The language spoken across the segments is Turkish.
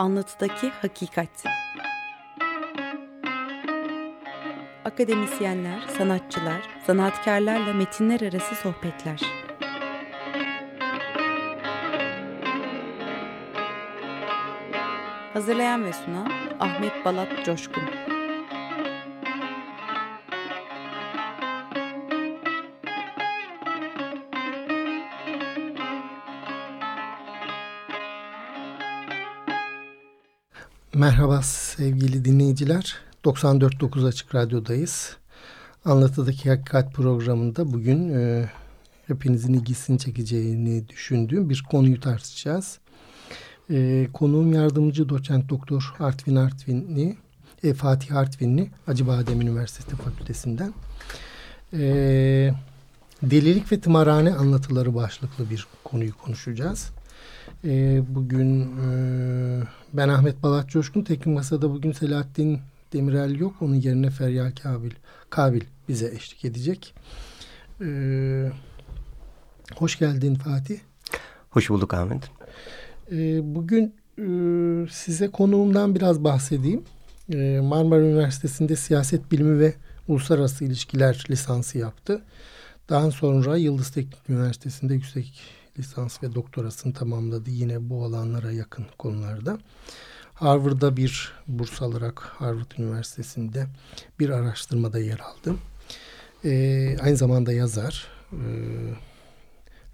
Anlatıdaki Hakikat Akademisyenler, sanatçılar, sanatkarlarla metinler arası sohbetler. Hazırlayan ve sunan Ahmet Balat Coşkun. Merhaba sevgili dinleyiciler. 94.9 Açık Radyo'dayız. Anlatıdaki Hakikat programında bugün e, hepinizin ilgisini çekeceğini düşündüğüm bir konuyu tartışacağız. E, konuğum yardımcı doçent doktor Artvin Artvinli, e, Fatih Artvinli, Acıbadem Üniversitesi Fakültesinden. E, delilik ve tımarhane anlatıları başlıklı bir konuyu konuşacağız. E, bugün e, ben Ahmet Balat Coşkun. Tekin Masa'da bugün Selahattin Demirel yok. Onun yerine Feryal Kabil, Kabil bize eşlik edecek. E, hoş geldin Fatih. Hoş bulduk Ahmet. E, bugün e, size konuğumdan biraz bahsedeyim. E, Marmara Üniversitesi'nde siyaset bilimi ve uluslararası ilişkiler lisansı yaptı. Daha sonra Yıldız Teknik Üniversitesi'nde yüksek lisans ve doktorasını tamamladı yine bu alanlara yakın konularda. Harvard'da bir burs alarak Harvard Üniversitesi'nde bir araştırmada yer aldım. Ee, aynı zamanda yazar. Ee,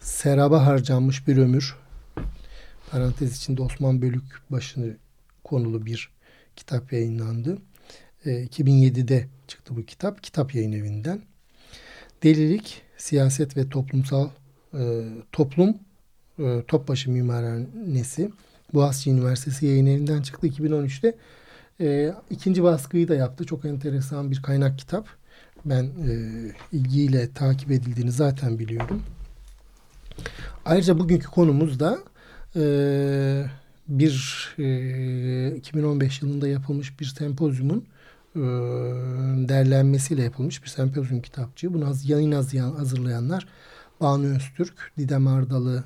Seraba harcanmış bir ömür. Parantez içinde Osman Bölük başını konulu bir kitap yayınlandı. Ee, 2007'de çıktı bu kitap. Kitap yayın evinden. Delilik, siyaset ve toplumsal e, toplum e, Topbaşı Mimarhanesi Boğaziçi Üniversitesi yayın evinden çıktı 2013'te. E, ikinci baskıyı da yaptı. Çok enteresan bir kaynak kitap. Ben e, ilgiyle takip edildiğini zaten biliyorum. Ayrıca bugünkü konumuz da e, bir e, 2015 yılında yapılmış bir sempozyumun e, derlenmesiyle yapılmış bir sempozyum kitapçığı. Bunu yayın hazırlayanlar Banu Öztürk, Didem Ardalı,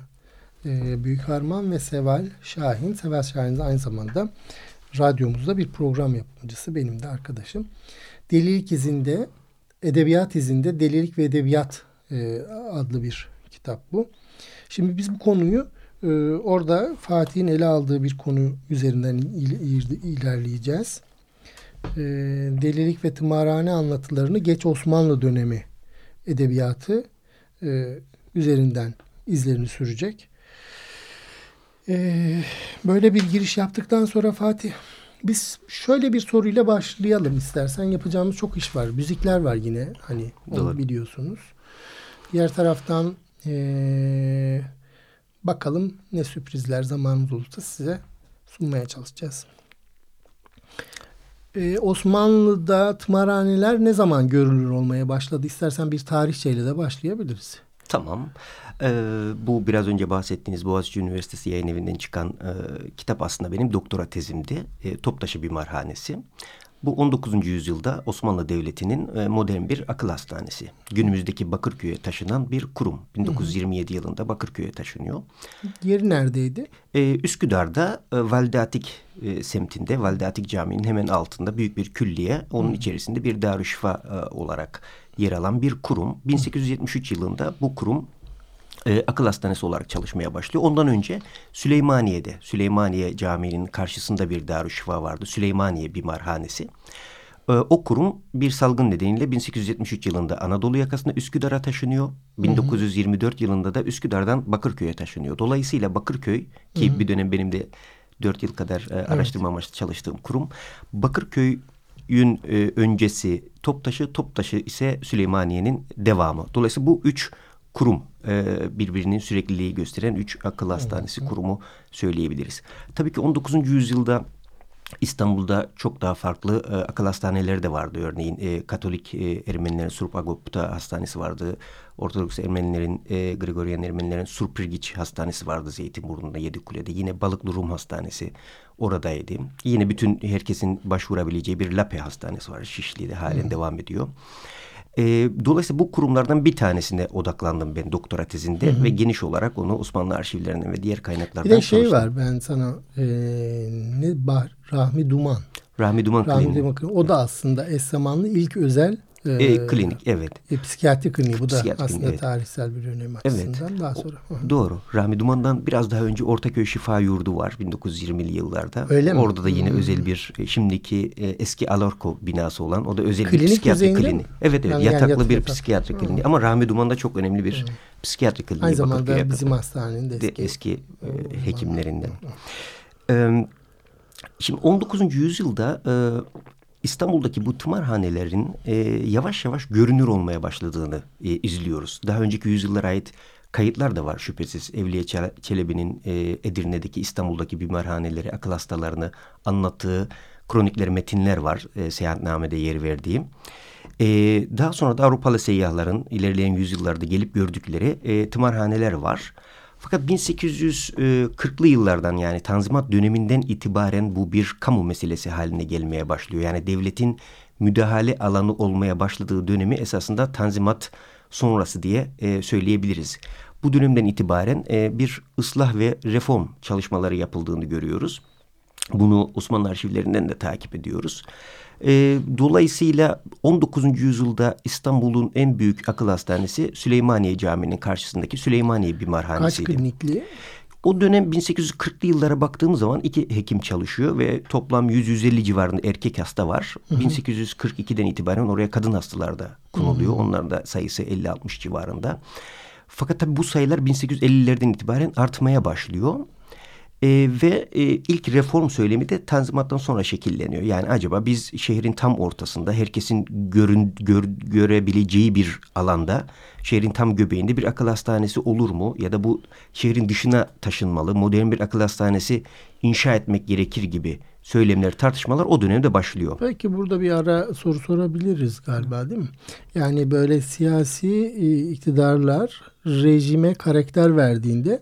e, Büyük Harman ve Seval Şahin. Seval Şahin de aynı zamanda radyomuzda bir program yapımcısı. Benim de arkadaşım. Delilik izinde, edebiyat izinde Delilik ve Edebiyat e, adlı bir kitap bu. Şimdi biz bu konuyu e, orada Fatih'in ele aldığı bir konu üzerinden il, il, ilerleyeceğiz. E, delilik ve tımarhane anlatılarını geç Osmanlı dönemi edebiyatı e, üzerinden izlerini sürecek. E, böyle bir giriş yaptıktan sonra Fatih biz şöyle bir soruyla başlayalım istersen. Yapacağımız çok iş var. Müzikler var yine hani onu biliyorsunuz. Diğer taraftan e, bakalım ne sürprizler zamanımız olursa size sunmaya çalışacağız. Ee, Osmanlı'da tımarhaneler ne zaman görülür olmaya başladı? İstersen bir tarihçeyle de başlayabiliriz. Tamam. Ee, bu biraz önce bahsettiğiniz Boğaziçi Üniversitesi yayın evinden çıkan e, kitap aslında benim doktora tezimdi. E, Toptaşı Bimarhanesi. Bu 19. yüzyılda Osmanlı Devleti'nin e, modern bir akıl hastanesi. Günümüzdeki Bakırköy'e taşınan bir kurum. 1927 yılında Bakırköy'e taşınıyor. Yeri neredeydi? Ee, Üsküdar'da e, Validatik e, semtinde, Validatik Camii'nin hemen altında büyük bir külliye. Onun Hı. içerisinde bir darüşşifa olarak yer alan bir kurum. 1873 yılında bu kurum e, akıl hastanesi olarak çalışmaya başlıyor. Ondan önce Süleymaniye'de, Süleymaniye Camii'nin karşısında bir darüşşifa vardı. Süleymaniye Bimarhanesi. E, o kurum bir salgın nedeniyle 1873 yılında Anadolu yakasında Üsküdar'a taşınıyor. 1924 hı hı. yılında da Üsküdar'dan Bakırköy'e taşınıyor. Dolayısıyla Bakırköy ki hı hı. bir dönem benim de dört yıl kadar e, araştırma evet. amaçlı çalıştığım kurum. Bakırköy'ün e, öncesi Toptaşı, Toptaşı ise Süleymaniye'nin devamı. Dolayısıyla bu üç kurum e, birbirinin sürekliliği gösteren üç akıl hastanesi kurumu söyleyebiliriz. Tabii ki 19. yüzyılda İstanbul'da çok daha farklı e, akıl hastaneleri de vardı. Örneğin e, Katolik e, Ermenilerin Surp Agopta Hastanesi vardı. Ortodoks Ermenilerin, e, Gregorian Ermenilerin Surpirgiç Hastanesi vardı Zeytinburnu'nda Yedikule'de. Yine Balıklı Rum Hastanesi oradaydı. Yine bütün herkesin başvurabileceği bir Lape Hastanesi var Şişli'de halen hmm. devam ediyor. E, dolayısıyla bu kurumlardan bir tanesine odaklandım ben doktora tezinde hı hı. ve geniş olarak onu Osmanlı arşivlerinden ve diğer kaynaklardan Bir de şey çalıştım. var ben sana e, ne bah, Rahmi Duman. Rahmi Duman Rahmi Duman O da aslında eş zamanlı ilk özel e, e, klinik evet. E, psikiyatri kliniği bu da aslında evet. tarihsel bir önemi açısından evet. daha sonra. O, doğru. Rami Duman'dan biraz daha önce Ortaköy Şifa Yurdu var 1920'li yıllarda. Öyle mi? Orada da yine hmm. özel bir e, şimdiki e, eski Alorko binası olan o da özel klinik bir psikiyatri kliniği. Evet evet yani yataklı yani bir yatak. psikiyatri kliniği hmm. ama Rami Duman da çok önemli bir hmm. psikiyatri kliniği. Aynı zamanda bizim hastanenin de eski, de eski e, hekimlerinden. Hmm. Şimdi 19. yüzyılda e, İstanbul'daki bu tımarhanelerin e, yavaş yavaş görünür olmaya başladığını e, izliyoruz. Daha önceki yüzyıllara ait kayıtlar da var şüphesiz. Evliya Çelebi'nin e, Edirne'deki İstanbul'daki bimarhaneleri, akıl hastalarını anlattığı kronikler, metinler var e, seyahatnamede yer verdiğim. E, daha sonra da Avrupalı seyyahların ilerleyen yüzyıllarda gelip gördükleri e, tımarhaneler var. Fakat 1840'lı yıllardan yani Tanzimat döneminden itibaren bu bir kamu meselesi haline gelmeye başlıyor. Yani devletin müdahale alanı olmaya başladığı dönemi esasında Tanzimat sonrası diye e, söyleyebiliriz. Bu dönemden itibaren e, bir ıslah ve reform çalışmaları yapıldığını görüyoruz. Bunu Osmanlı arşivlerinden de takip ediyoruz. E, dolayısıyla 19. yüzyılda İstanbul'un en büyük akıl hastanesi Süleymaniye Camii'nin karşısındaki Süleymaniye Bimarhanesi'ydi. Kaç klinikli? O dönem 1840'lı yıllara baktığımız zaman iki hekim çalışıyor ve toplam 100-150 civarında erkek hasta var. Hı hı. 1842'den itibaren oraya kadın hastalar da konuluyor. Hı hı. Onların da sayısı 50-60 civarında. Fakat tabii bu sayılar 1850'lerden itibaren artmaya başlıyor. E, ve e, ilk reform söylemi de Tanzimat'tan sonra şekilleniyor. Yani acaba biz şehrin tam ortasında herkesin görün, gör, görebileceği bir alanda şehrin tam göbeğinde bir akıl hastanesi olur mu? Ya da bu şehrin dışına taşınmalı, modern bir akıl hastanesi inşa etmek gerekir gibi söylemler, tartışmalar o dönemde başlıyor. Belki burada bir ara soru sorabiliriz galiba değil mi? Yani böyle siyasi e, iktidarlar rejime karakter verdiğinde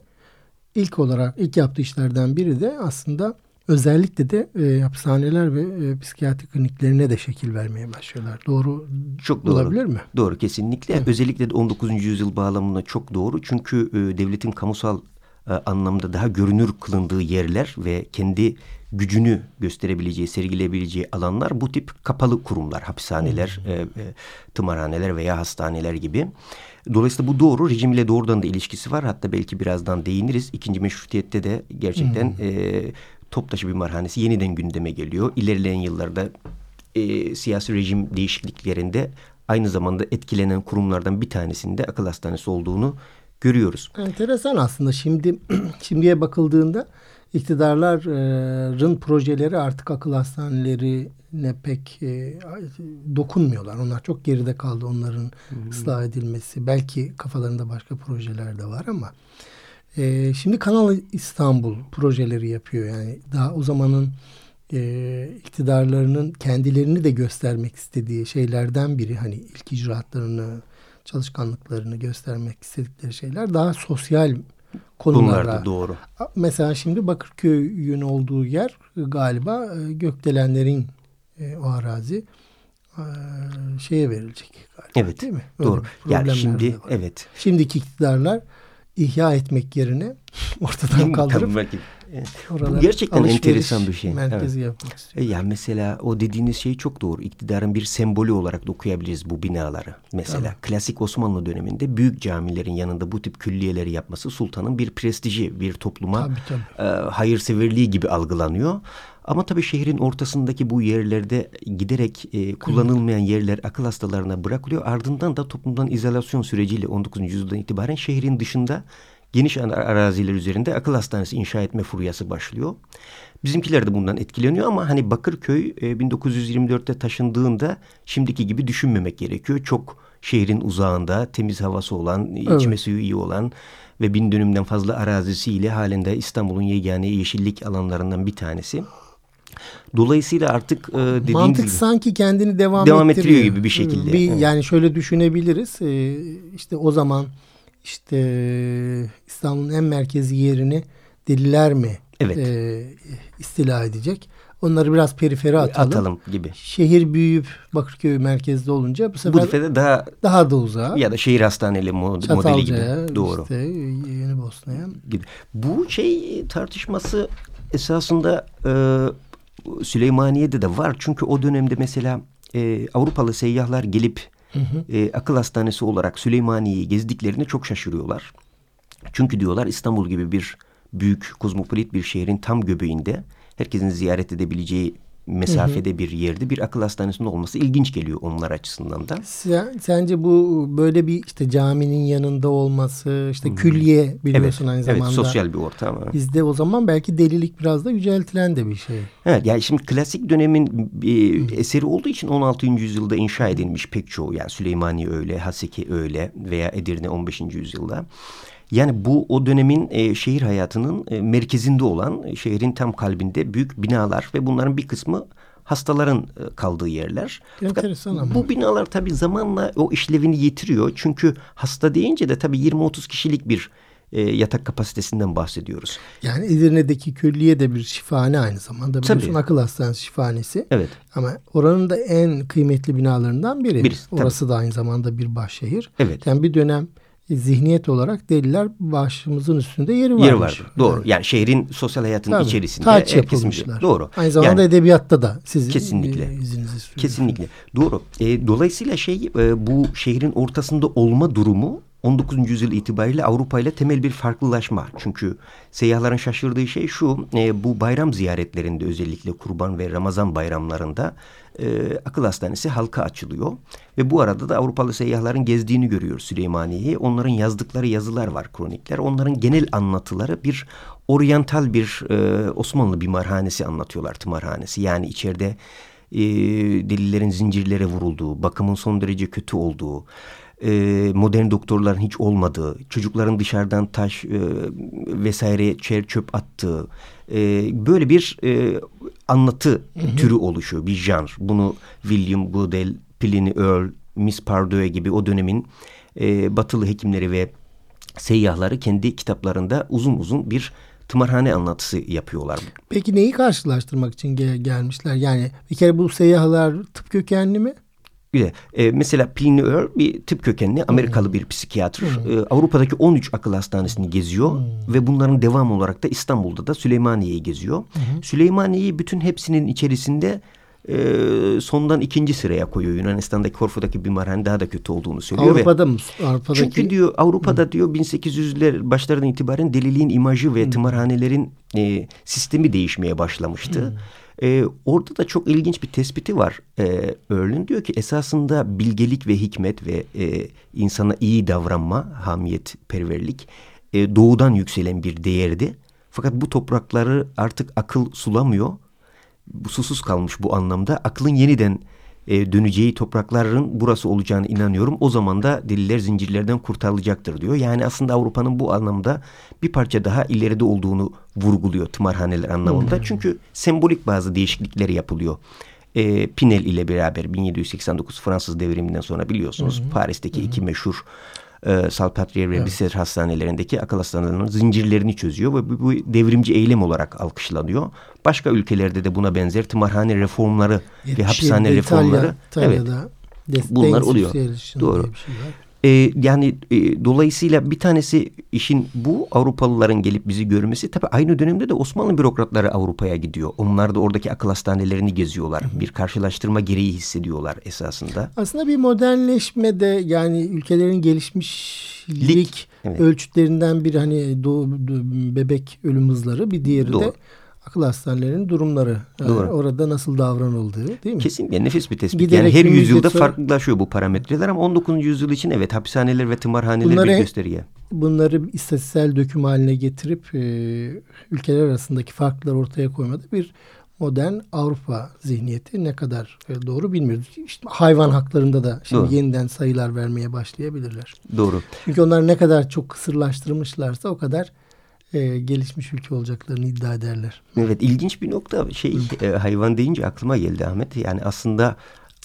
ilk olarak ilk yaptığı işlerden biri de aslında özellikle de e, hapishaneler ve e, psikiyatri kliniklerine de şekil vermeye başlıyorlar. Doğru çok doğru. olabilir mi? Doğru kesinlikle. Evet. Özellikle de 19. yüzyıl bağlamında çok doğru. Çünkü e, devletin kamusal e, anlamda daha görünür kılındığı yerler ve kendi gücünü gösterebileceği, sergileyebileceği alanlar bu tip kapalı kurumlar, hapishaneler, hmm. e, e, tımarhaneler veya hastaneler gibi. Dolayısıyla bu doğru. Rejimle doğrudan da ilişkisi var. Hatta belki birazdan değiniriz. İkinci meşrutiyette de gerçekten hmm. e, Toptaşı bir marhanesi yeniden gündeme geliyor. İlerleyen yıllarda e, siyasi rejim değişikliklerinde aynı zamanda etkilenen kurumlardan bir tanesinde akıl hastanesi olduğunu görüyoruz. Enteresan aslında şimdi şimdiye bakıldığında iktidarların projeleri artık akıl hastanelerine pek e, dokunmuyorlar. Onlar çok geride kaldı onların hmm. ıslah edilmesi. Belki kafalarında başka projeler de var ama e, şimdi Kanal İstanbul projeleri yapıyor. Yani daha o zamanın e, iktidarlarının kendilerini de göstermek istediği şeylerden biri hani ilk icraatlarını çalışkanlıklarını göstermek istedikleri şeyler daha sosyal konulara. Bunlar da doğru. Mesela şimdi Bakırköy'ün olduğu yer galiba e, gökdelenlerin e, o arazi e, şeye verilecek galiba. Evet. Değil mi? Öyle doğru. Yani şimdi evet. Şimdiki iktidarlar ihya etmek yerine ortadan kaldırıp belki. Bu gerçekten enteresan bir şey. Merkezi evet. yapmak istiyor. Yani mesela o dediğiniz şey çok doğru. İktidarın bir sembolü olarak da okuyabiliriz bu binaları. Mesela tamam. klasik Osmanlı döneminde büyük camilerin yanında bu tip külliyeleri yapması sultanın bir prestiji, bir topluma tabii, tabii. E, hayırseverliği gibi algılanıyor. Ama tabii şehrin ortasındaki bu yerlerde giderek e, kullanılmayan yerler akıl hastalarına bırakılıyor. Ardından da toplumdan izolasyon süreciyle 19. yüzyıldan itibaren şehrin dışında geniş araziler üzerinde akıl hastanesi inşa etme furyası başlıyor. Bizimkiler de bundan etkileniyor ama hani Bakırköy e, 1924'te taşındığında şimdiki gibi düşünmemek gerekiyor. Çok şehrin uzağında temiz havası olan, evet. içme suyu iyi olan ve bin dönümden fazla arazisiyle halinde İstanbul'un yegane yeşillik alanlarından bir tanesi. Dolayısıyla artık e, dediğiniz Mantık gibi, sanki kendini devam, devam ettiriyor. ettiriyor gibi bir şekilde. Bir, Yani şöyle düşünebiliriz. E, işte o zaman işte İstanbul'un en merkezi yerini deliler mi evet. e, istila edecek? onları biraz perifere atalım. Atalım gibi. Şehir büyüyüp Bakırköy merkezde olunca bu sefer bu sefer daha daha da uzağa. Ya da şehir hastaneli mod modeli gibi. Doğru. Işte Yeni Bosna'ya. Gibi. Bu şey tartışması esasında e, Süleymaniye'de de var. Çünkü o dönemde mesela e, Avrupalı seyyahlar gelip hı hı. E, akıl hastanesi olarak Süleymaniye'yi gezdiklerinde çok şaşırıyorlar. Çünkü diyorlar İstanbul gibi bir büyük kozmopolit bir şehrin tam göbeğinde herkesin ziyaret edebileceği mesafede hı hı. bir yerde bir akıl hastanesinde olması ilginç geliyor onlar açısından da. Sen, sence bu böyle bir işte caminin yanında olması işte külliye biliyorsun evet, aynı zamanda. Evet sosyal bir ortam. Bizde o zaman belki delilik biraz da yüceltilen de bir şey. Evet yani şimdi klasik dönemin e, eseri olduğu için 16. yüzyılda inşa edilmiş pek çoğu yani Süleymaniye öyle, Haseki öyle veya Edirne 15. yüzyılda. Yani bu o dönemin e, şehir hayatının e, merkezinde olan e, şehrin tam kalbinde büyük binalar ve bunların bir kısmı hastaların e, kaldığı yerler. Enteresan ama. Bu binalar tabii zamanla o işlevini yitiriyor. Çünkü hasta deyince de tabii 20-30 kişilik bir e, yatak kapasitesinden bahsediyoruz. Yani Edirne'deki külliye de bir şifahane aynı zamanda. Biliyorsun tabii. akıl hastanesi şifahanesi. Evet. Ama oranın da en kıymetli binalarından biri. Birisi, Orası tabii. da aynı zamanda bir başşehir. Evet. Yani bir dönem zihniyet olarak deliler başımızın üstünde yeri var. Yeri var. Doğru. Yani, yani şehrin sosyal hayatının Tabii, içerisinde. Taç yapılmışlar. Doğru. Aynı zamanda yani, edebiyatta da sizin kesinlikle. Kesinlikle. Doğru. E, dolayısıyla şey e, bu şehrin ortasında olma durumu 19. yüzyıl itibariyle Avrupa ile temel bir farklılaşma. Çünkü seyyahların şaşırdığı şey şu, e, bu bayram ziyaretlerinde özellikle kurban ve Ramazan bayramlarında e, akıl hastanesi halka açılıyor. Ve bu arada da Avrupalı seyyahların gezdiğini görüyoruz Süleymaniye'yi. Onların yazdıkları yazılar var, kronikler. Onların genel anlatıları bir oryantal bir e, Osmanlı bimarhanesi anlatıyorlar, tımarhanesi. Yani içeride e, delilerin zincirlere vurulduğu, bakımın son derece kötü olduğu, e, modern doktorların hiç olmadığı, çocukların dışarıdan taş e, vesaire çer çöp attığı e, böyle bir e, anlatı hı hı. türü oluşuyor, bir janr. Bunu William Goodell, Pliny Earl, Miss Pardue gibi o dönemin e, batılı hekimleri ve seyyahları kendi kitaplarında uzun uzun bir tımarhane anlatısı yapıyorlar. Peki neyi karşılaştırmak için gel gelmişler? Yani bir kere bu seyyahlar tıp kökenli mi? Güzel. E, mesela Pliny Earl bir tıp kökenli Amerikalı hmm. bir psikiyatr. Hmm. E, Avrupa'daki 13 akıl hastanesini geziyor hmm. ve bunların devam olarak da İstanbul'da da Süleymaniye'yi geziyor. Hmm. Süleymaniye'yi bütün hepsinin içerisinde e, sondan ikinci sıraya koyuyor. Yunanistan'daki Korfu'daki bir marhane daha da kötü olduğunu söylüyor. Avrupa'da mı? Avrupa'daki... Çünkü diyor Avrupa'da hmm. diyor 1800'ler başlarından itibaren deliliğin imajı ve hmm. tımarhanelerin e, sistemi değişmeye başlamıştı. Hmm. E, orada da çok ilginç bir tespiti var. E, Earl'ün diyor ki esasında bilgelik ve hikmet ve e, insana iyi davranma, hamiyet, perverlik e, doğudan yükselen bir değerdi. Fakat bu toprakları artık akıl sulamıyor. Bu susuz kalmış bu anlamda. Aklın yeniden e, döneceği toprakların burası olacağını inanıyorum. O zaman da deliler zincirlerden kurtarılacaktır diyor. Yani aslında Avrupa'nın bu anlamda bir parça daha ileride olduğunu vurguluyor tımarhaneler anlamında. Hmm. Çünkü sembolik bazı değişiklikler yapılıyor. E, Pinel ile beraber 1789 Fransız devriminden sonra biliyorsunuz hmm. Paris'teki hmm. iki meşhur e, Salpatrier ve evet. Hastanelerindeki akıl hastanelerinin zincirlerini çözüyor ve bu, bu devrimci eylem olarak alkışlanıyor. Başka ülkelerde de buna benzer tımarhane reformları ve hapishane reformları İtalya, İtalya'da evet, bunlar oluyor. Doğru. Şey e, yani e, dolayısıyla bir tanesi işin bu Avrupalıların gelip bizi görmesi. Tabi aynı dönemde de Osmanlı bürokratları Avrupa'ya gidiyor. Onlar da oradaki akıl hastanelerini geziyorlar. Hı hı. Bir karşılaştırma gereği hissediyorlar esasında. Aslında bir modernleşme de yani ülkelerin gelişmişlik evet. ölçütlerinden bir hani doğu, bebek ölüm hızları bir diğeri Doğru. de akıl hastanelerinin durumları. Yani Doğru. Orada nasıl davranıldığı değil mi? Kesinlikle nefis bir tespit. Giderek yani her yüzyılda sonra... farklılaşıyor bu parametreler ama 19. yüzyıl için evet hapishaneler ve tımarhaneler bunları, bir gösteriye. Bunları istatistiksel döküm haline getirip e, ülkeler arasındaki farkları ortaya koymada bir modern Avrupa zihniyeti ne kadar e, doğru bilmiyoruz. İşte hayvan haklarında da şimdi doğru. yeniden sayılar vermeye başlayabilirler. Doğru. Çünkü onlar ne kadar çok kısırlaştırmışlarsa o kadar e, gelişmiş ülke olacaklarını iddia ederler. Evet ilginç bir nokta şey e, hayvan deyince aklıma geldi Ahmet. Yani aslında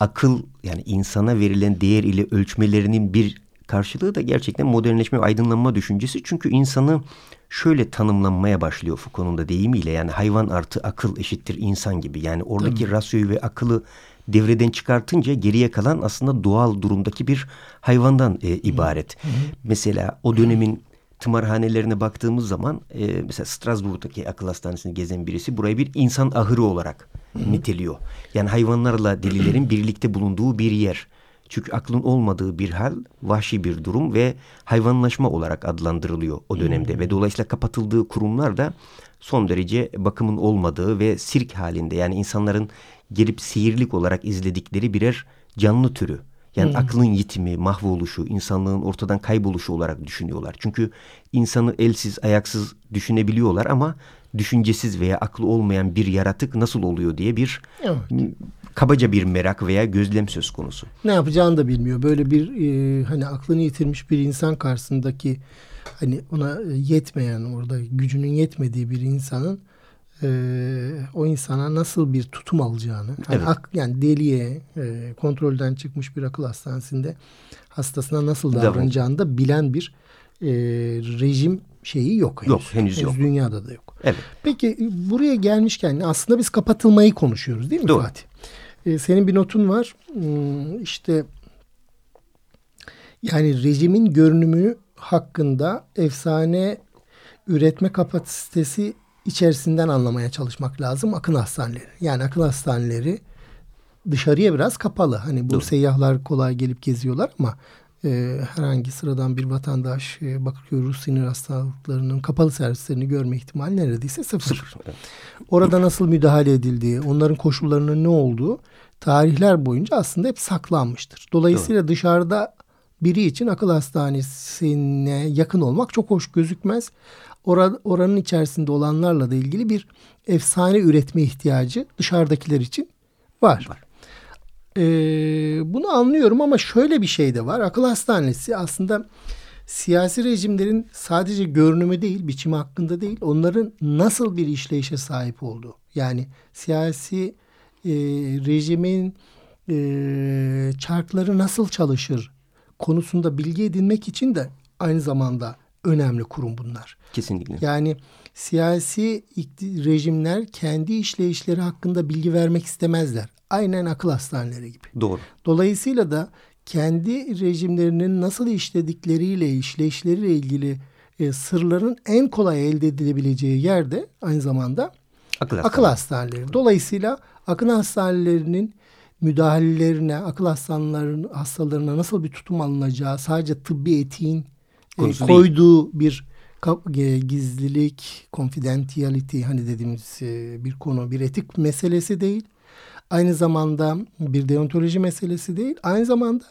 akıl yani insana verilen değer ile ölçmelerinin bir karşılığı da gerçekten modernleşme ve aydınlanma düşüncesi. Çünkü insanı şöyle tanımlanmaya başlıyor Foucault'un da deyimiyle yani hayvan artı akıl eşittir insan gibi. Yani oradaki Tabii. rasyoyu ve akıllı devreden çıkartınca geriye kalan aslında doğal durumdaki bir hayvandan e, ibaret. Hı hı. Mesela o dönemin tımarhanelerine baktığımız zaman e, mesela Strasbourg'daki akıl hastanesini gezen birisi burayı bir insan ahırı olarak Hı-hı. niteliyor. Yani hayvanlarla delilerin birlikte bulunduğu bir yer. Çünkü aklın olmadığı bir hal vahşi bir durum ve hayvanlaşma olarak adlandırılıyor o dönemde. Hı-hı. Ve dolayısıyla kapatıldığı kurumlar da son derece bakımın olmadığı ve sirk halinde yani insanların gelip seyirlik olarak izledikleri birer canlı türü. Yani hmm. aklın yitimi, mahvoluşu, insanlığın ortadan kayboluşu olarak düşünüyorlar. Çünkü insanı elsiz, ayaksız düşünebiliyorlar ama düşüncesiz veya aklı olmayan bir yaratık nasıl oluyor diye bir evet. kabaca bir merak veya gözlem söz konusu. Ne yapacağını da bilmiyor. Böyle bir e, hani aklını yitirmiş bir insan karşısındaki hani ona yetmeyen orada gücünün yetmediği bir insanın e, o insana nasıl bir tutum alacağını yani, evet. ak, yani deliye e, kontrolden çıkmış bir akıl hastanesinde hastasına nasıl davranacağını da bilen bir e, rejim şeyi yok henüz. Yok henüz, henüz yok. Dünyada da yok. Evet. Peki buraya gelmişken aslında biz kapatılmayı konuşuyoruz değil mi Doğru. Fatih? Ee, senin bir notun var. Hmm, işte yani rejimin görünümü hakkında efsane üretme kapasitesi içerisinden anlamaya çalışmak lazım akıl hastaneleri. Yani akıl hastaneleri dışarıya biraz kapalı. Hani bu Doğru. seyyahlar kolay gelip geziyorlar ama e, herhangi sıradan bir vatandaş e, Bakırköy ruh sinir hastalıklarının kapalı servislerini görme ihtimali neredeyse sıfır. sıfır Orada nasıl müdahale edildiği, onların koşullarının ne olduğu tarihler boyunca aslında hep saklanmıştır. Dolayısıyla Doğru. dışarıda biri için akıl hastanesine yakın olmak çok hoş gözükmez. Or oranın içerisinde olanlarla da ilgili bir efsane üretme ihtiyacı dışarıdakiler için var. var. Ee, bunu anlıyorum ama şöyle bir şey de var. Akıl hastanesi aslında siyasi rejimlerin sadece görünümü değil, biçimi hakkında değil, onların nasıl bir işleyişe sahip olduğu. Yani siyasi e, rejimin e, çarkları nasıl çalışır konusunda bilgi edinmek için de aynı zamanda önemli kurum bunlar. Kesinlikle. Yani siyasi rejimler kendi işleyişleri hakkında bilgi vermek istemezler. Aynen akıl hastaneleri gibi. Doğru. Dolayısıyla da kendi rejimlerinin nasıl işledikleriyle, işleyişleriyle ilgili e, sırların en kolay elde edilebileceği yerde aynı zamanda akıl, hastaneleri. akıl hastaneleri. Dolayısıyla akıl hastanelerinin müdahalelerine, akıl hastanelerinin hastalarına nasıl bir tutum alınacağı sadece tıbbi etiğin e, koyduğu değil. bir e, gizlilik, confidentiality hani dediğimiz e, bir konu, bir etik meselesi değil. Aynı zamanda bir deontoloji meselesi değil. Aynı zamanda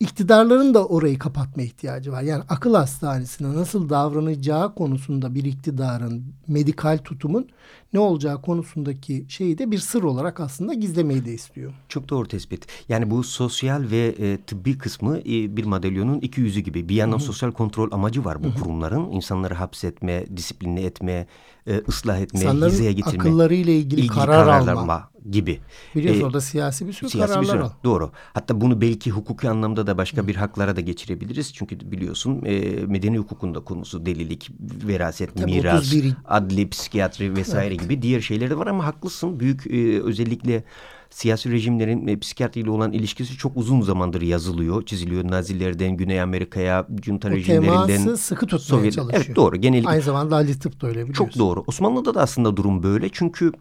iktidarların da orayı kapatma ihtiyacı var. Yani akıl hastanesine nasıl davranacağı konusunda bir iktidarın, medikal tutumun ne olacağı konusundaki şeyi de bir sır olarak aslında gizlemeyi de istiyor. Çok doğru tespit. Yani bu sosyal ve e, tıbbi kısmı e, bir madalyonun iki yüzü gibi. Bir yandan Hı -hı. sosyal kontrol amacı var bu Hı -hı. kurumların. İnsanları hapsetme, disipline etme, e, ıslah etme, İnsanların hizeye getirme. akıllarıyla ilgili, ilgili karar, karar alma gibi. Biliyorsun ee, orada siyasi bir sürü siyasi kararlar bir sürü, Doğru. Hatta bunu belki hukuki anlamda da başka Hı. bir haklara da geçirebiliriz. Çünkü biliyorsun e, medeni hukukunda konusu delilik, veraset, Tabii miras, 31... adli, psikiyatri vesaire evet. gibi diğer şeyler de var ama haklısın. Büyük e, özellikle siyasi rejimlerin e, psikiyatriyle olan ilişkisi çok uzun zamandır yazılıyor, çiziliyor. Nazilerden Güney Amerika'ya, junta rejimlerinden. teması sıkı tutmaya Sovyet... çalışıyor. Evet doğru. Genellikle. Aynı zamanda Ali Tıp da öyle biliyorsun. Çok doğru. Osmanlı'da da aslında durum böyle. Çünkü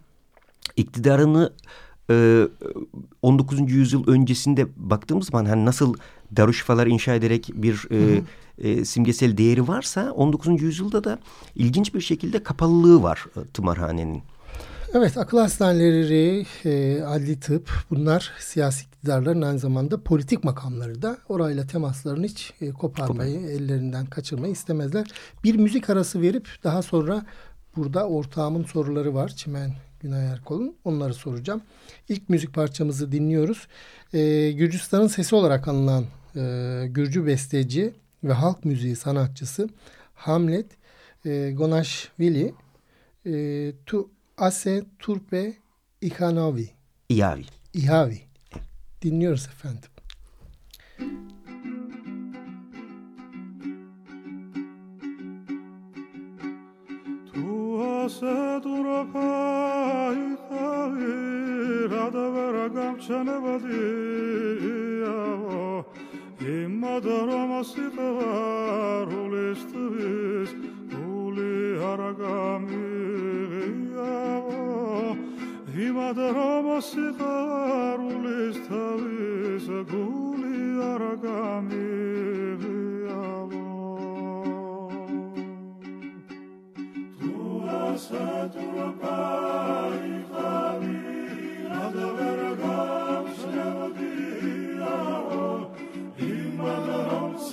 iktidarını e, 19. yüzyıl öncesinde baktığımız zaman hani nasıl darüşşafalar inşa ederek bir e, e, simgesel değeri varsa 19. yüzyılda da ilginç bir şekilde kapalılığı var e, tımarhanenin. Evet akıl hastaneleri, e, adli tıp bunlar siyasi iktidarların aynı zamanda politik makamları da orayla temaslarını hiç e, koparmayı, Kopar. ellerinden kaçırmayı istemezler. Bir müzik arası verip daha sonra burada ortağımın soruları var. Çimen Günay Erkol'un. Onları soracağım. İlk müzik parçamızı dinliyoruz. Ee, Gürcistan'ın sesi olarak anılan e, Gürcü besteci ve halk müziği sanatçısı Hamlet e, Gonashvili e, Tu Ase Turpe İhanavi. İhavi. İhavi. Dinliyoruz efendim. ასე დურაფა იყავი რა და ვერ გამჩნევადიაო Dimmadara masitavar ulistivis Uli haragami giyavo Himadara masitavar ulistivis Uli haragami giyavo Tua satura pari kami Adavaragam shnevadi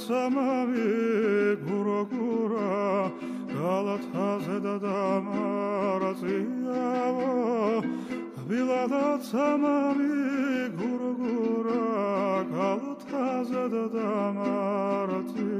სამავი გურაგურა გალათაზე და დამარაზიაო ვილადა სამავი გურაგურა გალათაზე და დამარაზიაო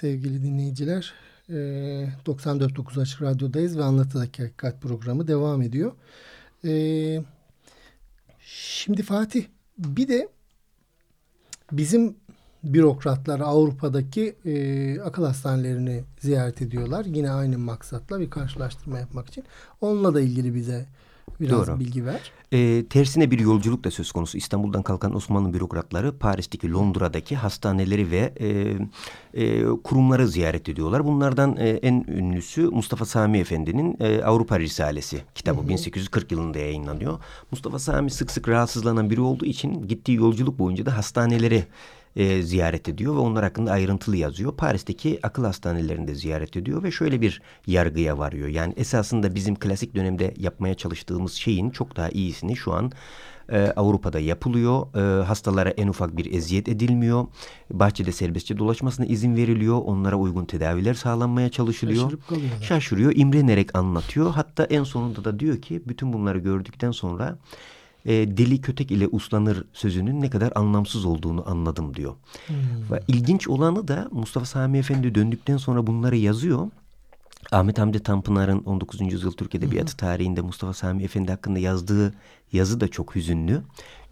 sevgili dinleyiciler. 94.9 Açık Radyo'dayız ve Anlatıdaki Hakikat programı devam ediyor. Şimdi Fatih bir de bizim bürokratlar Avrupa'daki akıl hastanelerini ziyaret ediyorlar. Yine aynı maksatla bir karşılaştırma yapmak için. Onunla da ilgili bize Biraz Doğru. bilgi ver. E, tersine bir yolculuk da söz konusu. İstanbul'dan kalkan Osmanlı bürokratları Paris'teki, Londra'daki hastaneleri ve e, e, kurumları ziyaret ediyorlar. Bunlardan e, en ünlüsü Mustafa Sami Efendi'nin e, Avrupa Risalesi kitabı hı hı. 1840 yılında yayınlanıyor. Mustafa Sami sık sık rahatsızlanan biri olduğu için gittiği yolculuk boyunca da hastaneleri e, ziyaret ediyor ve onlar hakkında ayrıntılı yazıyor. Paris'teki akıl hastanelerinde ziyaret ediyor ve şöyle bir yargıya varıyor. Yani esasında bizim klasik dönemde yapmaya çalıştığımız şeyin çok daha iyisini şu an e, Avrupa'da yapılıyor. E, hastalara en ufak bir eziyet edilmiyor. Bahçede serbestçe dolaşmasına izin veriliyor. Onlara uygun tedaviler sağlanmaya çalışılıyor. Şaşırıyor, imrenerek anlatıyor. Hatta en sonunda da diyor ki bütün bunları gördükten sonra e, deli kötek ile uslanır sözünün ne kadar anlamsız olduğunu anladım diyor. Hmm. Ve ilginç olanı da Mustafa Sami Efendi döndükten sonra bunları yazıyor. Ahmet Hamdi Tanpınar'ın 19. yüzyıl Türk Edebiyatı tarihinde Mustafa Sami Efendi hakkında yazdığı yazı da çok hüzünlü.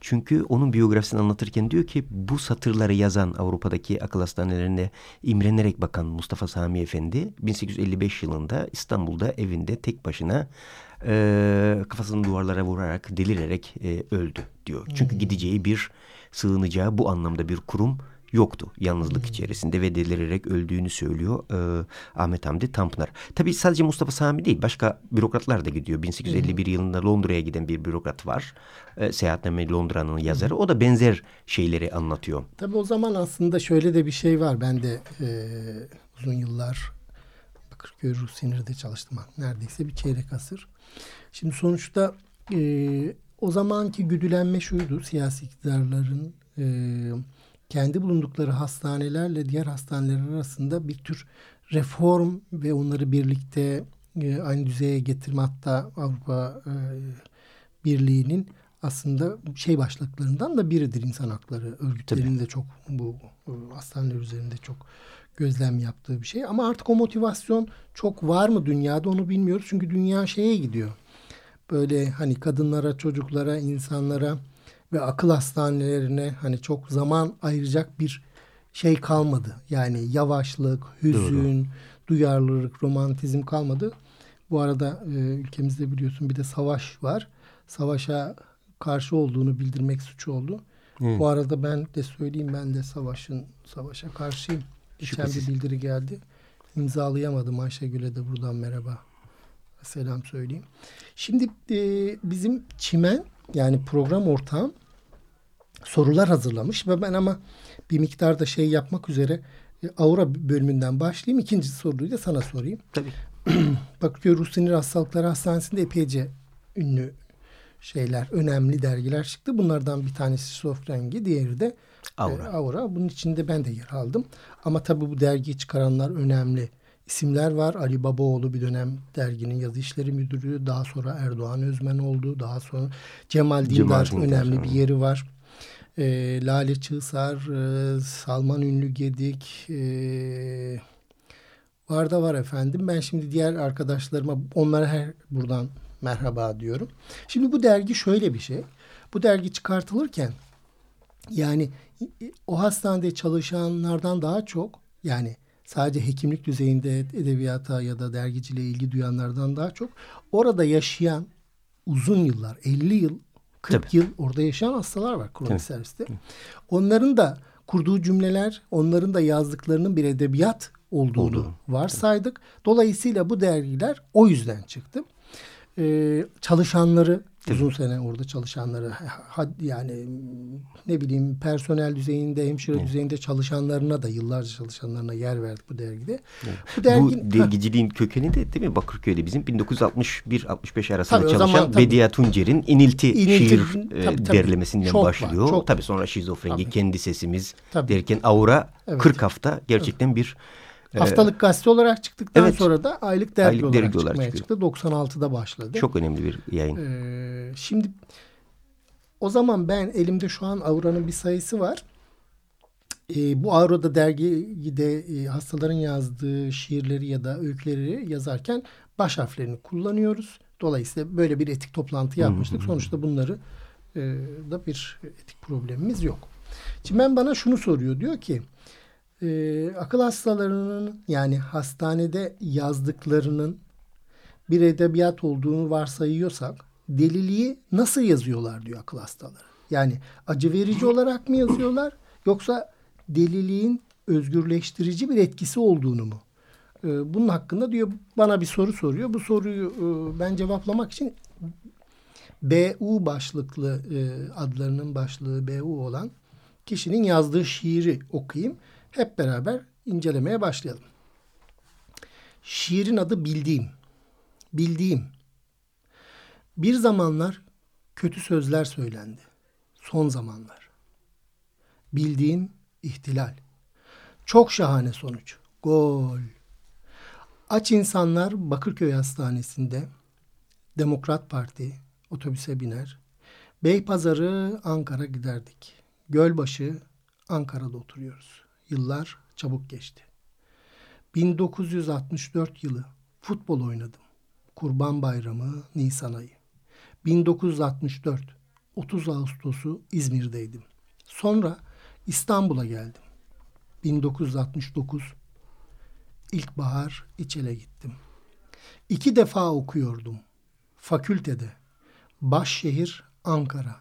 Çünkü onun biyografisini anlatırken diyor ki bu satırları yazan Avrupa'daki akıl hastanelerine imrenerek bakan Mustafa Sami Efendi 1855 yılında İstanbul'da evinde tek başına e, kafasını duvarlara vurarak delirerek e, öldü diyor. Çünkü hmm. gideceği bir sığınacağı bu anlamda bir kurum yoktu yalnızlık hmm. içerisinde ve delirerek öldüğünü söylüyor e, Ahmet Hamdi Tanpınar. Tabii sadece Mustafa Sami değil başka bürokratlar da gidiyor. 1851 hmm. yılında Londra'ya giden bir bürokrat var. E, Seyahatname Londra'nın yazarı. Hmm. O da benzer şeyleri anlatıyor. Tabii o zaman aslında şöyle de bir şey var. Ben de e, uzun yıllar Bakırköy Ruh Sinir'de çalıştım. Neredeyse bir çeyrek asır. Şimdi sonuçta e, o zamanki güdülenme şuydu. Siyasi iktidarların e, kendi bulundukları hastanelerle diğer hastaneler arasında bir tür reform ve onları birlikte e, aynı düzeye getirme hatta Avrupa e, Birliği'nin aslında şey başlıklarından da biridir insan hakları örgütlerinin de çok bu hastaneler üzerinde çok gözlem yaptığı bir şey. Ama artık o motivasyon çok var mı dünyada onu bilmiyoruz. Çünkü dünya şeye gidiyor. Böyle hani kadınlara, çocuklara, insanlara ve akıl hastanelerine hani çok zaman ayıracak bir şey kalmadı. Yani yavaşlık, hüzün, Doğru. duyarlılık, romantizm kalmadı. Bu arada e, ülkemizde biliyorsun bir de savaş var. Savaşa karşı olduğunu bildirmek suç oldu. Evet. Bu arada ben de söyleyeyim ben de savaşın savaşa karşıyım. Geçen bir bildiri geldi. İmzalayamadım Ayşegül'e de buradan merhaba. Selam söyleyeyim. Şimdi e, bizim Çimen yani program ortağım sorular hazırlamış ve ben ama bir miktar da şey yapmak üzere e, Aura bölümünden başlayayım. İkinci soruyu da sana sorayım. Tabii. Bakıyor Ruh Sinir Hastalıkları Hastanesi'nde epeyce ünlü şeyler, önemli dergiler çıktı. Bunlardan bir tanesi Sofrengi, diğeri de Aura. E, Aura. Bunun içinde ben de yer aldım. Ama tabii bu dergiyi çıkaranlar önemli isimler var. Ali Babaoğlu bir dönem derginin yazı işleri müdürü. Daha sonra Erdoğan Özmen oldu. Daha sonra Cemal Dindar Cemal önemli bir yeri var. E, Lale Çığsar, e, Salman Ünlü Gedik e, var da var efendim. Ben şimdi diğer arkadaşlarıma onlara her buradan merhaba diyorum. Şimdi bu dergi şöyle bir şey. Bu dergi çıkartılırken yani o hastanede çalışanlardan daha çok yani sadece hekimlik düzeyinde edebiyata ya da dergiciliğe ilgi duyanlardan daha çok orada yaşayan uzun yıllar 50 yıl 40 Tabii. yıl orada yaşayan hastalar var kronik serviste. Onların da kurduğu cümleler, onların da yazdıklarının bir edebiyat olduğunu Oldu. varsaydık. Dolayısıyla bu dergiler o yüzden çıktı. Ee, çalışanları Uzun sene orada çalışanları yani ne bileyim personel düzeyinde, hemşire evet. düzeyinde çalışanlarına da yıllarca çalışanlarına yer verdik bu dergide. Evet. Bu, dergin, bu dergiciliğin ha. kökeni de değil mi Bakırköy'de bizim 1961-65 arasında tabii, çalışan zaman, tabii, Bediye Tuncer'in İnilti, İnilti şiir tabii, tabii, derlemesinden çok başlıyor. Var, çok tabii sonra şizofreni, tabii. kendi sesimiz tabii. derken Aura evet. 40 hafta gerçekten evet. bir Haftalık gazete olarak çıktıktan evet, sonra da aylık dergi aylık olarak dergi çıkmaya çıktı. 96'da başladı. Çok önemli bir yayın. Ee, şimdi o zaman ben elimde şu an Aura'nın bir sayısı var. Ee, bu Aura'da dergide e, hastaların yazdığı şiirleri ya da öyküleri yazarken baş harflerini kullanıyoruz. Dolayısıyla böyle bir etik toplantı yapmıştık. Sonuçta bunları e, da bir etik problemimiz yok. Şimdi ben bana şunu soruyor. Diyor ki e, akıl hastalarının yani hastanede yazdıklarının bir edebiyat olduğunu varsayıyorsak deliliği nasıl yazıyorlar diyor akıl hastaları. Yani acı verici olarak mı yazıyorlar yoksa deliliğin özgürleştirici bir etkisi olduğunu mu? Ee, bunun hakkında diyor bana bir soru soruyor. Bu soruyu e, ben cevaplamak için BU başlıklı e, adlarının başlığı BU olan kişinin yazdığı şiiri okuyayım. Hep beraber incelemeye başlayalım. Şiirin adı Bildiğim. Bildiğim. Bir zamanlar kötü sözler söylendi. Son zamanlar. Bildiğim ihtilal. Çok şahane sonuç. Gol. Aç insanlar Bakırköy Hastanesi'nde Demokrat Parti otobüse biner. Beypazarı Ankara giderdik. Gölbaşı Ankara'da oturuyoruz. Yıllar çabuk geçti. 1964 yılı futbol oynadım. Kurban Bayramı Nisan ayı. 1964 30 Ağustos'u İzmir'deydim. Sonra İstanbul'a geldim. 1969 ilkbahar İçel'e gittim. İki defa okuyordum. Fakültede. Başşehir Ankara.